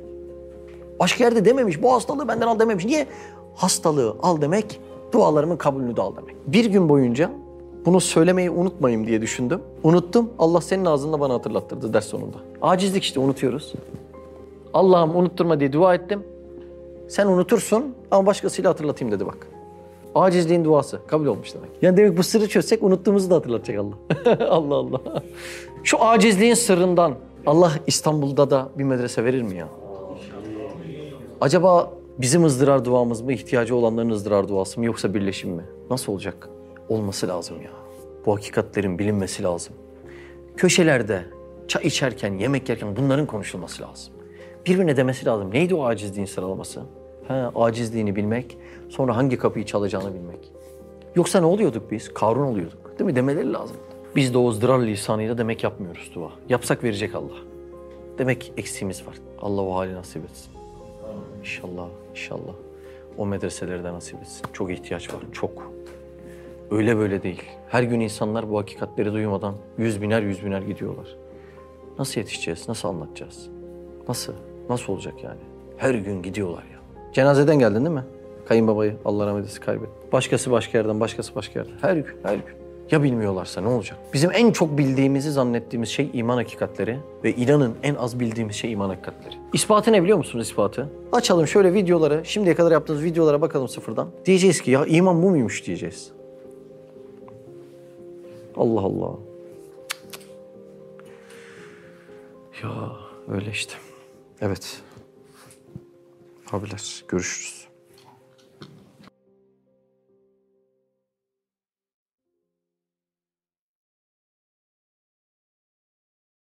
Başka yerde dememiş. Bu hastalığı benden al dememiş. Niye? Hastalığı al demek, dualarımın kabulünü de al demek. Bir gün boyunca bunu söylemeyi unutmayayım diye düşündüm. Unuttum. Allah senin ağzında bana hatırlattırdı ders sonunda. Acizlik işte unutuyoruz. Allah'ım unutturma diye dua ettim. Sen unutursun ama başkasıyla hatırlatayım dedi bak. Acizliğin duası kabul olmuş demek. Yani demek bu sırrı çözsek unuttuğumuzu da hatırlatacak Allah. Allah Allah. Şu acizliğin sırrından Allah İstanbul'da da bir medrese verir mi ya? Acaba bizim ızdırar duamız mı, ihtiyacı olanların ızdırar duası mı yoksa birleşim mi? Nasıl olacak? Olması lazım ya. Bu hakikatlerin bilinmesi lazım. Köşelerde çay içerken, yemek yerken bunların konuşulması lazım. Birbirine demesi lazım. Neydi o acizliğin sıralaması? Ha, acizliğini bilmek, sonra hangi kapıyı çalacağını bilmek. Yoksa ne oluyorduk biz? Karun oluyorduk. Değil mi? Demeleri lazım. Biz de o ızdırar lisanıyla demek yapmıyoruz dua. Yapsak verecek Allah. Demek eksiğimiz var. Allah o hali nasip etsin. İnşallah, inşallah. O medreselere de nasip etsin. Çok ihtiyaç var, çok. Öyle böyle değil. Her gün insanlar bu hakikatleri duymadan yüz biner yüz biner gidiyorlar. Nasıl yetişeceğiz, nasıl anlatacağız? Nasıl, nasıl olacak yani? Her gün gidiyorlar ya. Cenazeden geldin değil mi? Kayınbabayı Allah rahmet eylesin kaybetti. Başkası başka yerden, başkası başka yerden. Her gün, her gün. Ya bilmiyorlarsa ne olacak? Bizim en çok bildiğimizi zannettiğimiz şey iman hakikatleri ve inanın en az bildiğimiz şey iman hakikatleri. İspatı ne biliyor musunuz ispatı? Açalım şöyle videoları, şimdiye kadar yaptığımız videolara bakalım sıfırdan. Diyeceğiz ki ya iman bu muymuş diyeceğiz. Allah Allah. Ya öyle işte. Evet. Abiler görüşürüz.